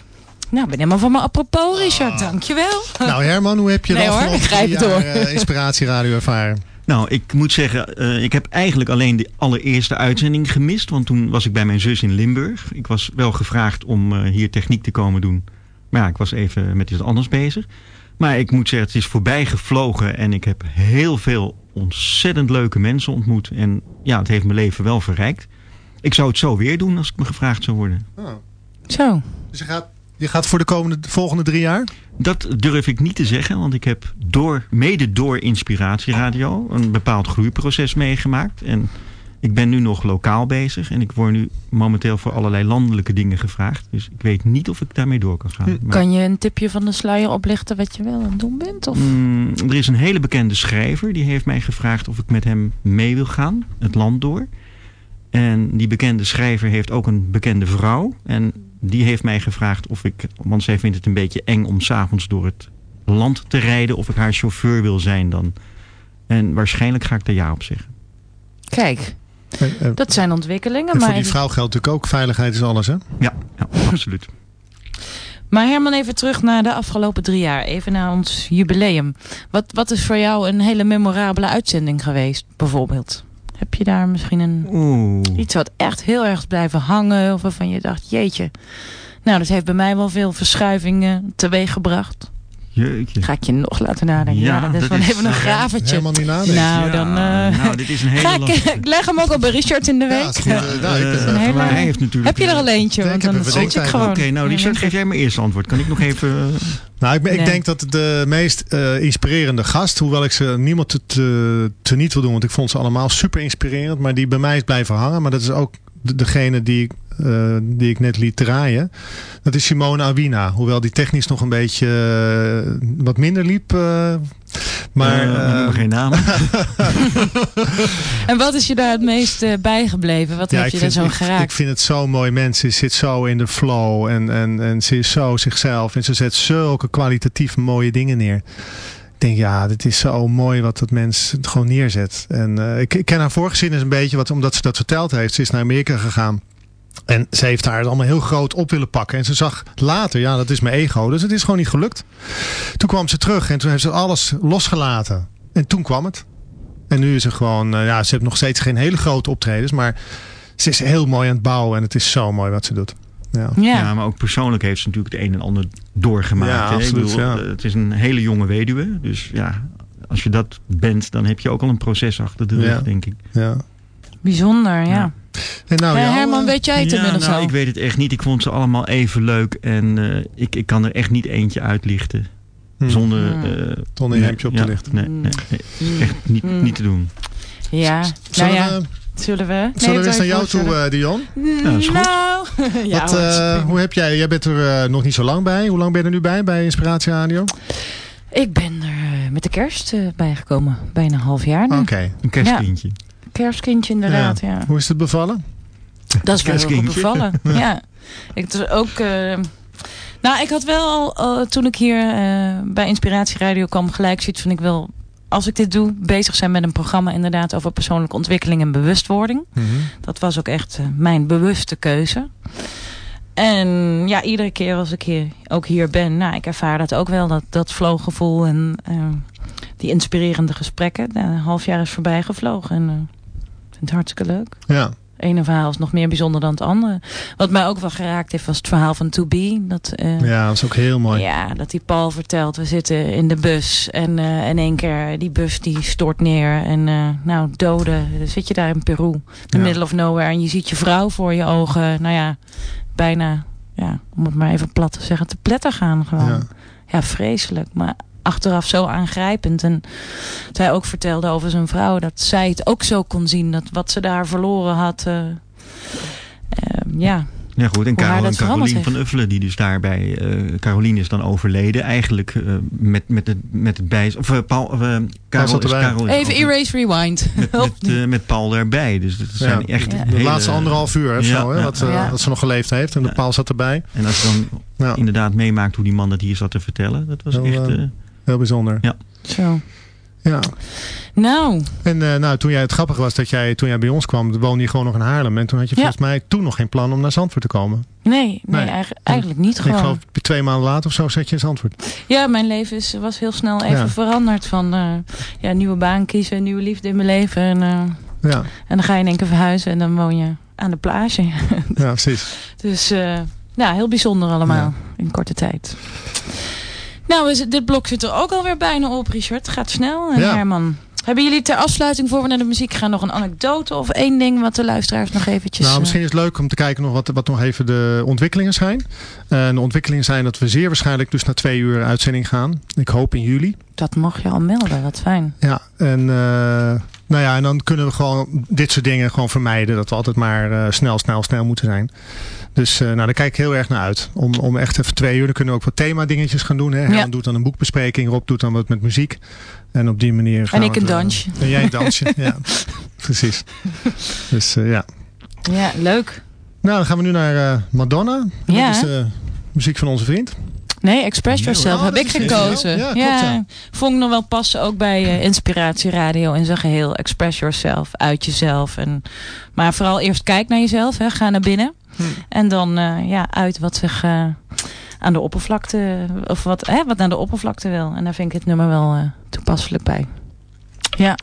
Nou, ik ben helemaal van me apropos, Richard. Dankjewel. Nou Herman, hoe heb je Nee de hoor, ik grijp drie het door. jaar, eh, inspiratieradio ervaren? Nou, ik moet zeggen, eh, ik heb eigenlijk alleen de allereerste uitzending gemist. Want toen was ik bij mijn zus in Limburg. Ik was wel gevraagd om eh, hier techniek te komen doen. Maar ja, ik was even met iets anders bezig. Maar ik moet zeggen, het is voorbij gevlogen. En ik heb heel veel ontzettend leuke mensen ontmoet. En ja, het heeft mijn leven wel verrijkt. Ik zou het zo weer doen als ik me gevraagd zou worden. Oh. Zo. Dus je gaat, je gaat voor de komende, de volgende drie jaar? Dat durf ik niet te zeggen, want ik heb door, mede door Inspiratieradio een bepaald groeiproces meegemaakt. En ik ben nu nog lokaal bezig en ik word nu momenteel voor allerlei landelijke dingen gevraagd. Dus ik weet niet of ik daarmee door kan gaan. Maar, Kan je een tipje van de sluier oplichten wat je wel aan het doen bent? Of? mm, er is een hele bekende schrijver die heeft mij gevraagd of ik met hem mee wil gaan, het land door. En die bekende schrijver heeft ook een bekende vrouw. En die heeft mij gevraagd of ik, want zij vindt het een beetje eng om s'avonds door het land te rijden. Of ik haar chauffeur wil zijn dan. En waarschijnlijk ga ik daar ja op zeggen. Kijk, Eh, eh, dat zijn ontwikkelingen. en voor Maar, die vrouw geldt natuurlijk ook veiligheid is alles, hè? Ja, ja absoluut. maar Herman, even terug naar de afgelopen drie jaar. Even naar ons jubileum. Wat, wat is voor jou een hele memorabele uitzending geweest, bijvoorbeeld? Heb je daar misschien een, Oeh. iets wat echt heel erg blijven hangen? Of waarvan je dacht, jeetje. Nou, dat heeft bij mij wel veel verschuivingen teweeg gebracht. Jeetje. Ga ik je nog laten nadenken? Ja, Ja, dat is dat wel is, even een eh, gravertje. Helemaal niet nadenken. Nou, Ja, dan... eh, nou, dit is een hele ga ik, ik leg hem ook al bij Richard in de Ja, week. is goed. Eh, nou, ik, Eh, eh, een hele- maar hij heeft natuurlijk... Heb je er al eentje? Ik Want dan een zit ik gewoon. Oké, nou Richard, geef jij mijn eerste antwoord. Kan ik nog even... eh, Nou, ik, ben- ik denk dat de meest eh, inspirerende gast, hoewel ik ze niemand te, te, te niet wil doen, want ik vond ze allemaal super inspirerend, maar die bij mij is blijven hangen. Maar dat is ook de- degene die, eh, die ik net liet draaien. Dat is Simone Awina. Hoewel die technisch nog een beetje eh, wat minder liep. eh, maar noem geen namen. En wat is je daar het meest bijgebleven? Wat ja, ik je daar vind, zo geraakt? ik vind het zo mooi. Mensen ze zit zo in de flow. En, en, en ze is zo zichzelf. En ze zet zulke kwalitatief mooie dingen neer. Ik denk, ja, dit is zo mooi wat dat mens gewoon neerzet. En eh, ik, ik ken haar voorgeschiedenis een beetje. Wat, omdat ze dat verteld heeft. Ze is naar Amerika gegaan. En ze heeft haar allemaal heel groot op willen pakken. En ze zag later, ja, dat is mijn ego. Dus het is gewoon niet gelukt. Toen kwam ze terug en toen heeft ze alles losgelaten. En toen kwam het. En nu is ze gewoon, eh, ja, ze heeft nog steeds geen hele grote optredens. Maar ze is heel mooi aan het bouwen. En het is zo mooi wat ze doet. Ja. Ja. Ja, maar ook persoonlijk heeft ze natuurlijk het een en ander doorgemaakt. Ja, absoluut, bedoel, ja. Het is een hele jonge weduwe. Dus ja, als je dat bent, dan heb je ook al een proces achter de rug, Ja. denk ik. ja. Bijzonder, ja. Ja. En nou, Eh, jou, Herman, weet jij het ja, inmiddels nou, al? ik weet het echt niet. Ik vond ze allemaal even leuk. En eh, ik, ik kan er echt niet eentje uitlichten. hm, Zonder... Hmm. eh, een nee, hemdje op ja, te lichten. Nee, nee, nee, echt niet, Hmm. niet te doen. Ja, nou Zullen ja, we, zullen we? Nee, zullen we eens naar jou toe, eh, Dion? Ja, dat is goed. Nou, ja, Wat, eh, hoe heb jij, jij bent er nog niet zo lang bij. Hoe lang ben je er nu bij, bij Inspiratie Radio? Ik ben er met de kerst eh, bijgekomen. Bijna een half jaar nu. Oké. Een kerstkindje. Kerstkindje inderdaad, ja. Hoe is het bevallen? Dat is wel heel goed bevallen. ja. Ik het is ook... eh, nou, ik had wel al, toen ik hier eh, bij Inspiratie Radio kwam gelijk zoiets van ik wil, als ik dit doe, bezig zijn met een programma inderdaad over persoonlijke ontwikkeling en bewustwording. Dat was ook echt eh, mijn bewuste keuze. En ja, iedere keer als ik hier, ook hier ben, nou, ik ervaar dat ook wel, dat, dat flowgevoel en eh, die inspirerende gesprekken. Nou, een half jaar is voorbij gevlogen en eh, vind het hartstikke leuk. Ja. ene verhaal is nog meer bijzonder dan het andere. Wat mij ook wel geraakt heeft was het verhaal van To Be. Dat, eh, Ja, dat is ook heel mooi. ja, dat die Paul vertelt, we zitten in de bus en eh, in één keer die bus die stort neer en eh, nou doden. Dan zit je daar in Peru, in the Ja. middle of nowhere en je ziet je vrouw voor je ogen, nou ja, bijna, ja, om het maar even plat te zeggen, te pletter gaan gewoon. Ja. Ja, vreselijk, maar achteraf zo aangrijpend. En dat hij ook vertelde over zijn vrouw, dat zij het ook zo kon zien, dat wat ze daar verloren had, eh, eh, ja, Ja goed, en Hoe haar Carol, dat en veranderd Carolien van Uffelen, die dus daarbij... eh Carolien is dan overleden, eigenlijk eh, met, met, het, met het bij... Of uh, Paul, uh, Carol, zat is, erbij. Carol is even over- erase rewind. met, met, uh, met Paul daarbij. Dus dat zijn Ja. echt Ja. De laatste anderhalf uur of Ja, zo, hè, Ja. wat ze nog geleefd heeft. En de Ja. paal zat erbij. En als je dan Ja, inderdaad meemaakt hoe die man dat hier zat te vertellen. Dat was Heel, echt... heel bijzonder. Zo. Ja. Nou, En eh, nou, toen jij het grappige was dat jij toen jij bij ons kwam, woonde je gewoon nog in Haarlem. En toen had je Ja. volgens mij toen nog geen plan om naar Zandvoort te komen. nee, nee, Nee. eigenlijk, eigenlijk niet Ik gewoon. geloof twee maanden later of zo zat je in Zandvoort. Ja, mijn leven is, was heel snel even Ja. veranderd. Van eh, ja, nieuwe baan kiezen, nieuwe liefde in mijn leven. En, eh, Ja, en dan ga je in één keer verhuizen en dan woon je aan de plage. ja precies. dus eh, ja, heel bijzonder allemaal in korte tijd. Nou, dit blok zit er ook alweer bijna op, Richard. Het gaat snel. En Ja. Herman, hebben jullie ter afsluiting voor we naar de muziek gaan nog een anekdote of één ding wat de luisteraars nog eventjes... Nou, eh, misschien is het leuk om te kijken nog wat, wat nog even de ontwikkelingen zijn. En de ontwikkelingen zijn dat we zeer waarschijnlijk dus naar twee uur uitzending gaan. Ik hoop in juli. Dat mag je al melden, wat fijn. Ja, en, eh, nou ja, en dan kunnen we gewoon dit soort dingen gewoon vermijden. Dat we altijd maar eh, snel, snel, snel moeten zijn. Dus eh, nou, daar kijk ik heel erg naar uit. Om, om echt even twee uur, dan kunnen we ook wat thema dingetjes gaan doen. Hè. Doet dan een boekbespreking, Rob doet dan wat met muziek. En op die manier gaan En ik een dansje. En jij een dansje, ja. Precies. Dus eh, ja. Ja, leuk. Nou, dan gaan we nu naar eh, Madonna. Ja. Dat is de muziek van onze vriend. Nee, Express Yourself hoor. heb Oh, ik gekozen. ja, klopt, ja. Vond ik nog wel passen ook bij eh, Inspiratie Radio in zijn geheel. Express Yourself, uit jezelf. En, maar vooral eerst kijk naar jezelf, hè, ga naar binnen. Hm. En dan eh, ja, uit wat zich eh, aan de oppervlakte, of wat, hè, wat naar de oppervlakte wil. En daar vind ik het nummer wel toepasselijk bij. Ja.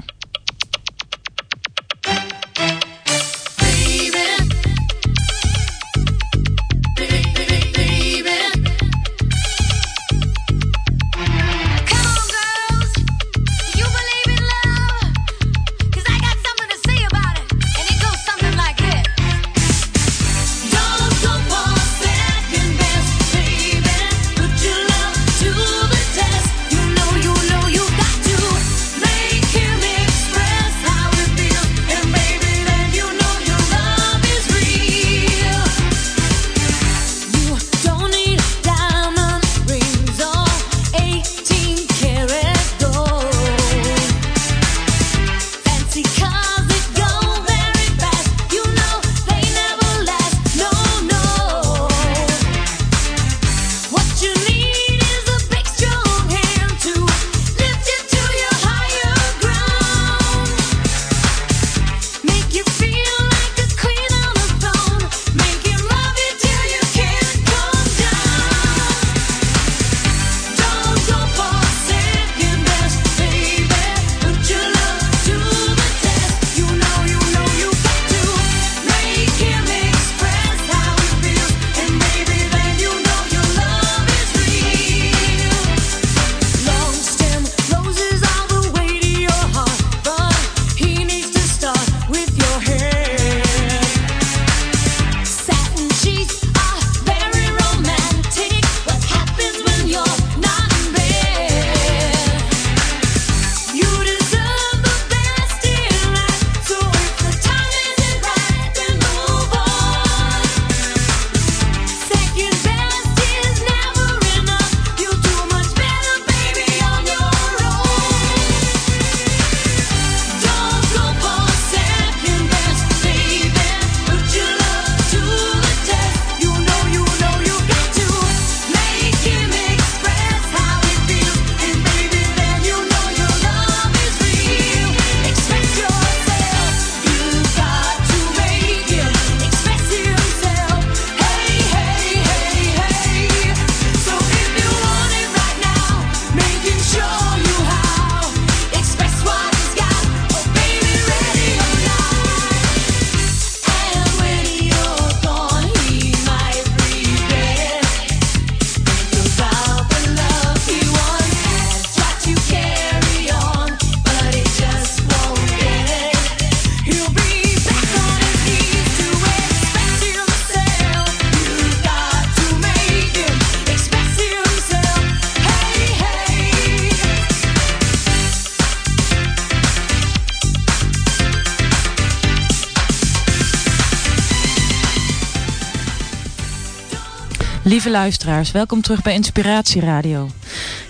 Lieve luisteraars, welkom terug bij Inspiratie Radio.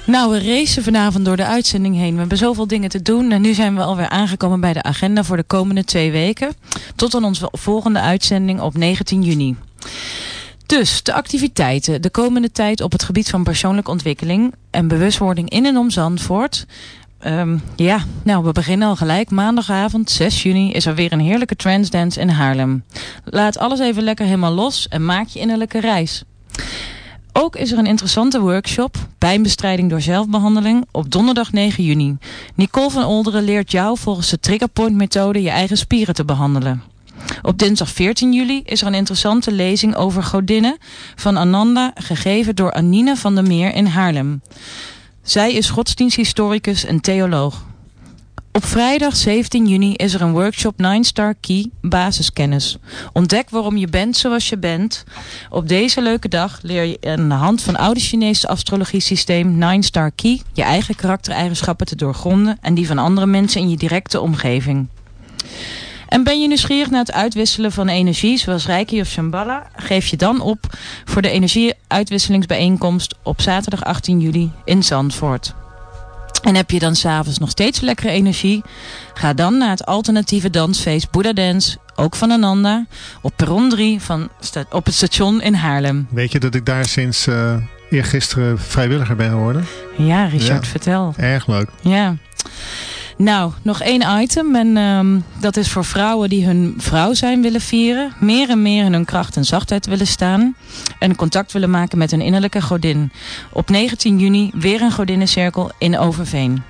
Nou, we racen vanavond door de uitzending heen. We hebben zoveel dingen te doen en nu zijn we alweer aangekomen bij de agenda voor de komende twee weken. Tot aan onze volgende uitzending op 19 juni. Dus de activiteiten de komende tijd op het gebied van persoonlijke ontwikkeling en bewustwording in en om Zandvoort. Ehm, ja, nou we beginnen al gelijk. Maandagavond 6 juni is er weer een heerlijke transdance in Haarlem. Laat alles even lekker helemaal los en maak je innerlijke reis. Ook is er een interessante workshop, pijnbestrijding door zelfbehandeling, op donderdag 9 juni. Nicole van Olderen leert jou volgens de triggerpoint methode je eigen spieren te behandelen. Op dinsdag 14 juli is er een interessante lezing over godinnen van Ananda, gegeven door Anine van der Meer in Haarlem. Zij is godsdiensthistoricus en theoloog. Op vrijdag 17 juni is er een workshop 9 Star Key basiskennis. Ontdek waarom je bent zoals je bent. Op deze leuke dag leer je aan de hand van oude Chinese astrologie systeem 9 Star Key je eigen karaktereigenschappen te doorgronden en die van andere mensen in je directe omgeving. En ben je nieuwsgierig naar het uitwisselen van energie, zoals Reiki of Shambhala, geef je dan op voor de energieuitwisselingsbijeenkomst op zaterdag 18 juli in Zandvoort. En heb je dan s'avonds nog steeds lekkere energie? Ga dan naar het alternatieve dansfeest Buddha Dance, ook van Ananda, op perron 3 van op het station in Haarlem. Weet je dat ik daar sinds eh eergisteren vrijwilliger ben geworden? Ja, Richard, Ja. vertel. Erg leuk. Ja. Nou, nog één item. En ehm, dat is voor vrouwen die hun vrouw zijn willen vieren. Meer en meer in hun kracht en zachtheid willen staan. En contact willen maken met een innerlijke godin. Op 19 juni weer een godinnеncirkel in Overveen.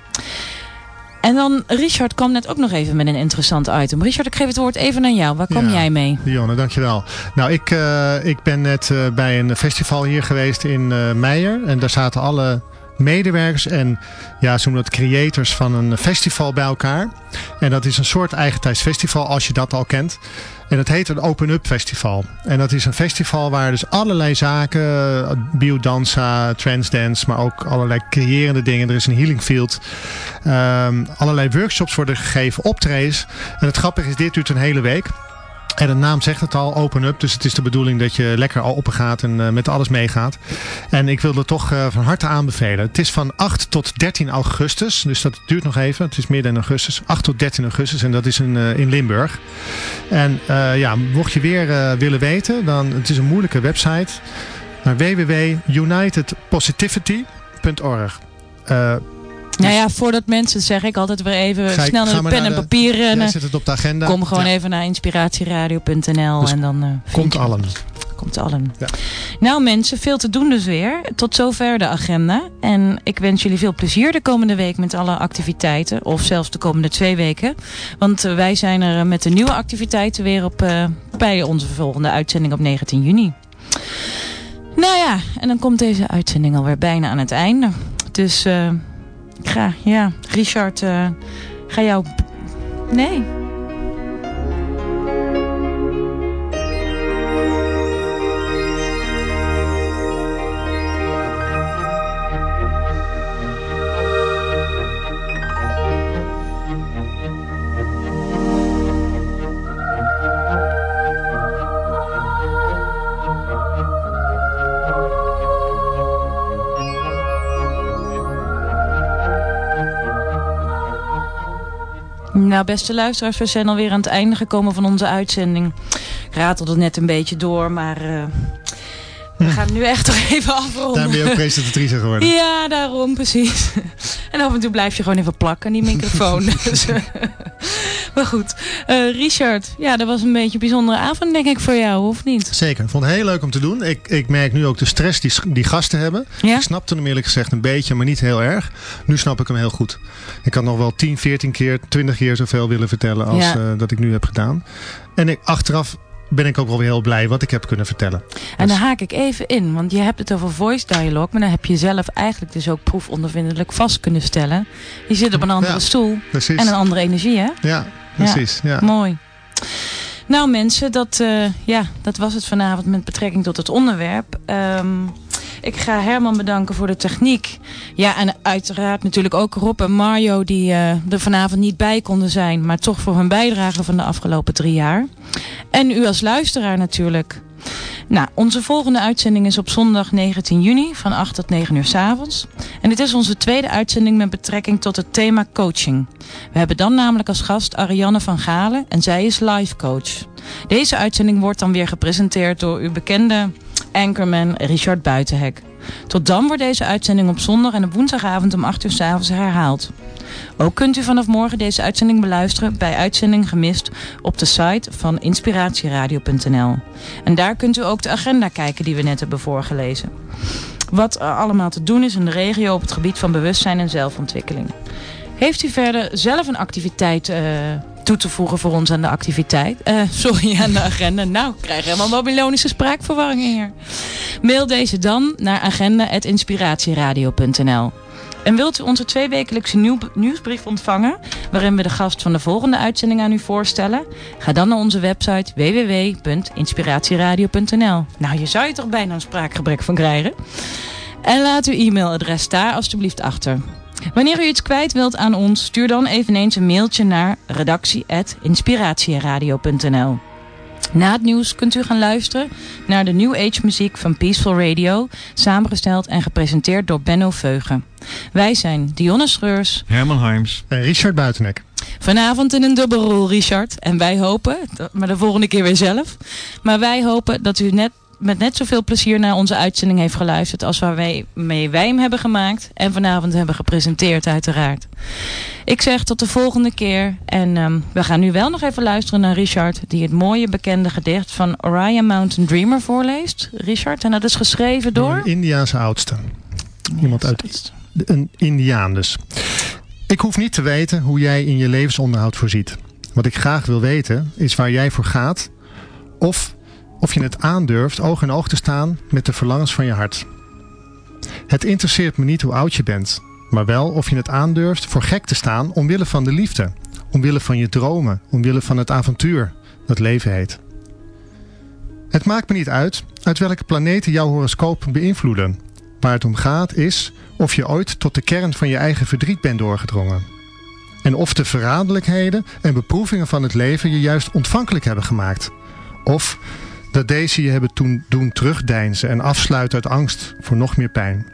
En dan, Richard kwam net ook nog even met een interessant item. Richard, ik geef het woord even aan jou. Waar kom Ja. jij mee? Dionne, dankjewel. Nou, ik, eh, ik ben net eh, bij een festival hier geweest in eh Meijer. En daar zaten alle medewerkers en ja, ze noemen creators van een festival bij elkaar. En dat is een soort eigentijds festival als je dat al kent. En dat heet een Open Up Festival. En dat is een festival waar dus allerlei zaken, biodanza, transdance, maar ook allerlei creërende dingen. Er is een healing field. Ehm, allerlei workshops worden gegeven, optredens. En het grappige is, dit duurt een hele week. En de naam zegt het al, open up. Dus het is de bedoeling dat je lekker al open gaat en eh, met alles meegaat. En ik wil het toch eh, van harte aanbevelen. Het is van 8 tot 13 augustus. Dus dat duurt nog even. Het is midden augustus. 8 tot 13 augustus. En dat is in, eh, in Limburg. En ja, mocht je weer willen weten. Dan, het is een moeilijke website. Maar www.unitedpositivity.org Nou ja, voordat mensen, zeg ik altijd weer even ik- snel ga naar de maar pen naar en de- papier rennen. Zet het op de agenda. Kom gewoon Ja, even naar inspiratieradio.nl Dus en dan eh, Komt je- allen. Komt allen. Ja. Nou mensen, veel te doen dus weer. Tot zover de agenda. En ik wens jullie veel plezier de komende week met alle activiteiten. Of zelfs de komende twee weken. Want eh, wij zijn er eh, met de nieuwe activiteiten weer op, bij onze volgende uitzending op 19 juni. Nou ja, en dan komt deze uitzending alweer bijna aan het einde. Dus ik ga, ja, Richard, eh, ga jou... Nee. Nou, beste luisteraars, we zijn alweer aan het einde gekomen van onze uitzending. Ik ratelde net een beetje door, maar eh, we gaan nu echt toch even afronden. Daar ben je ook presentatrice geworden. Ja, daarom precies. En af en toe blijf je gewoon even plakken aan die microfoon. Dus, eh, maar goed, Eh, Richard, ja, dat was een beetje een bijzondere avond denk ik voor jou, of niet? Zeker, ik vond het heel leuk om te doen. Ik, ik merk nu ook de stress die, die gasten hebben. Ja? Ik snapte hem eerlijk gezegd een beetje, maar niet heel erg. Nu snap ik hem heel goed. Ik had nog wel 10, 14 keer, 20 keer zoveel willen vertellen als Ja. eh, dat ik nu heb gedaan. En ik, achteraf ben ik ook wel weer heel blij wat ik heb kunnen vertellen. En dan haak ik even in, want je hebt het over voice dialogue, maar dan heb je zelf eigenlijk dus ook proefondervindelijk vast kunnen stellen. Je zit op een andere Ja. stoel Precies. en een andere energie, hè? Ja, precies. Ja. Mooi. Nou mensen, dat, eh, ja, dat was het vanavond met betrekking tot het onderwerp. Ehm, ik ga Herman bedanken voor de techniek. Ja, en uiteraard natuurlijk ook Rob en Mario die eh, er vanavond niet bij konden zijn. Maar toch voor hun bijdrage van de afgelopen drie jaar. En u als luisteraar natuurlijk. Nou, onze volgende uitzending is op zondag 19 juni van 8 tot 9 uur s avonds. En dit is onze tweede uitzending met betrekking tot het thema coaching. We hebben dan namelijk als gast Ariane van Galen en zij is life coach. Deze uitzending wordt dan weer gepresenteerd door uw bekende anchorman Richard Buitenhek. Tot dan wordt deze uitzending op zondag en op woensdagavond om 8 uur s avonds herhaald. Ook kunt u vanaf morgen deze uitzending beluisteren bij Uitzending Gemist op de site van inspiratieradio.nl. En daar kunt u ook de agenda kijken die we net hebben voorgelezen. Wat er allemaal te doen is in de regio op het gebied van bewustzijn en zelfontwikkeling. Heeft u verder zelf een activiteit eh, toe te voegen voor ons aan de activiteit? Eh, sorry, aan de agenda. Nou, ik krijg helemaal babylonische spraakverwarringen hier. Mail deze dan naar agenda.inspiratieradio.nl. En wilt u onze tweewekelijkse nieuw, nieuwsbrief ontvangen... waarin we de gast van de volgende uitzending aan u voorstellen? Ga dan naar onze website www.inspiratieradio.nl. Nou, je zou je toch bijna een spraakgebrek van krijgen? En laat uw e-mailadres daar alstublieft achter. Wanneer u iets kwijt wilt aan ons, stuur dan eveneens een mailtje naar redactie.inspiratieradio.nl. Na het nieuws kunt u gaan luisteren naar de New Age muziek van Peaceful Radio, samengesteld en gepresenteerd door Benno Veugen. Wij zijn Dionne Schreurs, Herman Harms. En Richard Buitenek. vanavond in een dubbelrol Richard. En wij hopen, maar de volgende keer weer zelf, maar wij hopen dat u net met net zoveel plezier naar onze uitzending heeft geluisterd als waarmee mee wij hem hebben gemaakt en vanavond hebben gepresenteerd uiteraard. Ik zeg tot de volgende keer en ehm, we gaan nu wel nog even luisteren naar Richard die het mooie bekende gedicht van Orion Mountain Dreamer voorleest. Richard, en dat is geschreven door... Een Indiaanse oudste. Iemand uit een Indiaan dus. Ik hoef niet te weten hoe jij in je levensonderhoud voorziet. Wat ik graag wil weten is waar jij voor gaat. Of of je het aandurft oog in oog te staan met de verlangens van je hart. Het interesseert me niet hoe oud je bent. Maar wel of je het aandurft voor gek te staan omwille van de liefde. Omwille van je dromen. Omwille van het avontuur dat leven heet. Het maakt me niet uit uit welke planeten jouw horoscoop beïnvloeden. Waar het om gaat is of je ooit tot de kern van je eigen verdriet bent doorgedrongen. En of de verraderlijkheden en beproevingen van het leven je juist ontvankelijk hebben gemaakt. Of dat deze je hebben toen doen terugdeinzen en afsluiten uit angst voor nog meer pijn.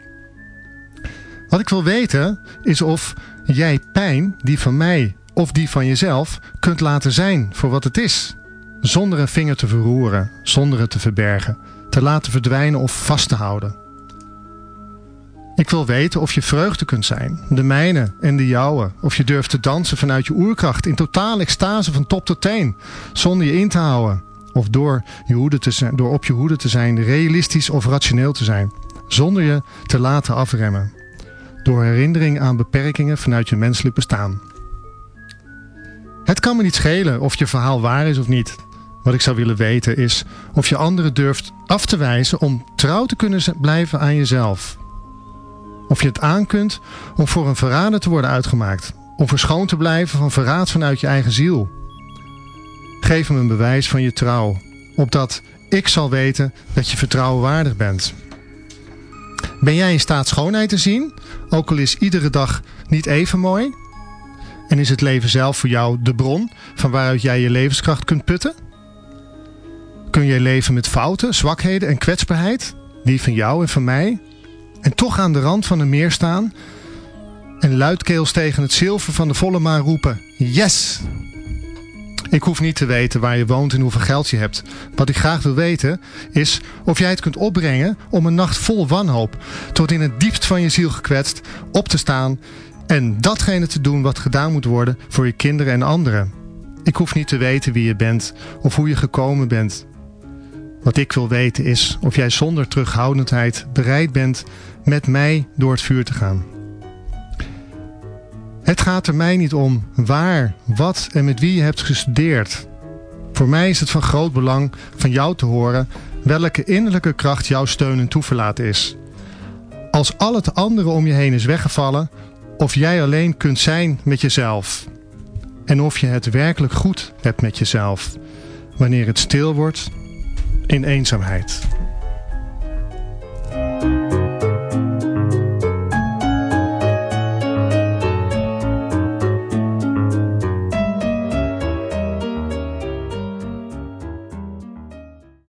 Wat ik wil weten is of jij pijn, die van mij of die van jezelf, kunt laten zijn voor wat het is. Zonder een vinger te verroeren, zonder het te verbergen, te laten verdwijnen of vast te houden. Ik wil weten of je vreugde kunt zijn, de mijne en de jouwe. Of je durft te dansen vanuit je oerkracht in totale extase van top tot teen, zonder je in te houden. Of door, je hoede te zijn, door op je hoede te zijn, realistisch of rationeel te zijn, zonder je te laten afremmen. Door herinnering aan beperkingen vanuit je menselijk bestaan. Het kan me niet schelen of je verhaal waar is of niet. Wat ik zou willen weten is of je anderen durft af te wijzen om trouw te kunnen blijven aan jezelf. Of je het aan kunt om voor een verrader te worden uitgemaakt. Om verschoond te blijven van verraad vanuit je eigen ziel. Geef me een bewijs van je trouw. Opdat ik zal weten dat je vertrouwenwaardig bent. Ben jij in staat schoonheid te zien? Ook al is iedere dag niet even mooi? En is het leven zelf voor jou de bron van waaruit jij je levenskracht kunt putten? Kun jij leven met fouten, zwakheden en kwetsbaarheid? Die van jou en van mij? En toch aan de rand van een meer staan en luidkeels tegen het zilver van de volle maan roepen: Yes! Ik hoef niet te weten waar je woont en hoeveel geld je hebt. Wat ik graag wil weten is of jij het kunt opbrengen om een nacht vol wanhoop, tot in het diepst van je ziel gekwetst, op te staan en datgene te doen wat gedaan moet worden voor je kinderen en anderen. Ik hoef niet te weten wie je bent of hoe je gekomen bent. Wat ik wil weten is of jij zonder terughoudendheid bereid bent met mij door het vuur te gaan. Het gaat er mij niet om waar, wat en met wie je hebt gestudeerd. Voor mij is het van groot belang van jou te horen welke innerlijke kracht jouw steun en toeverlaat is. Als al het andere om je heen is weggevallen, of jij alleen kunt zijn met jezelf. En of je het werkelijk goed hebt met jezelf, wanneer het stil wordt in eenzaamheid.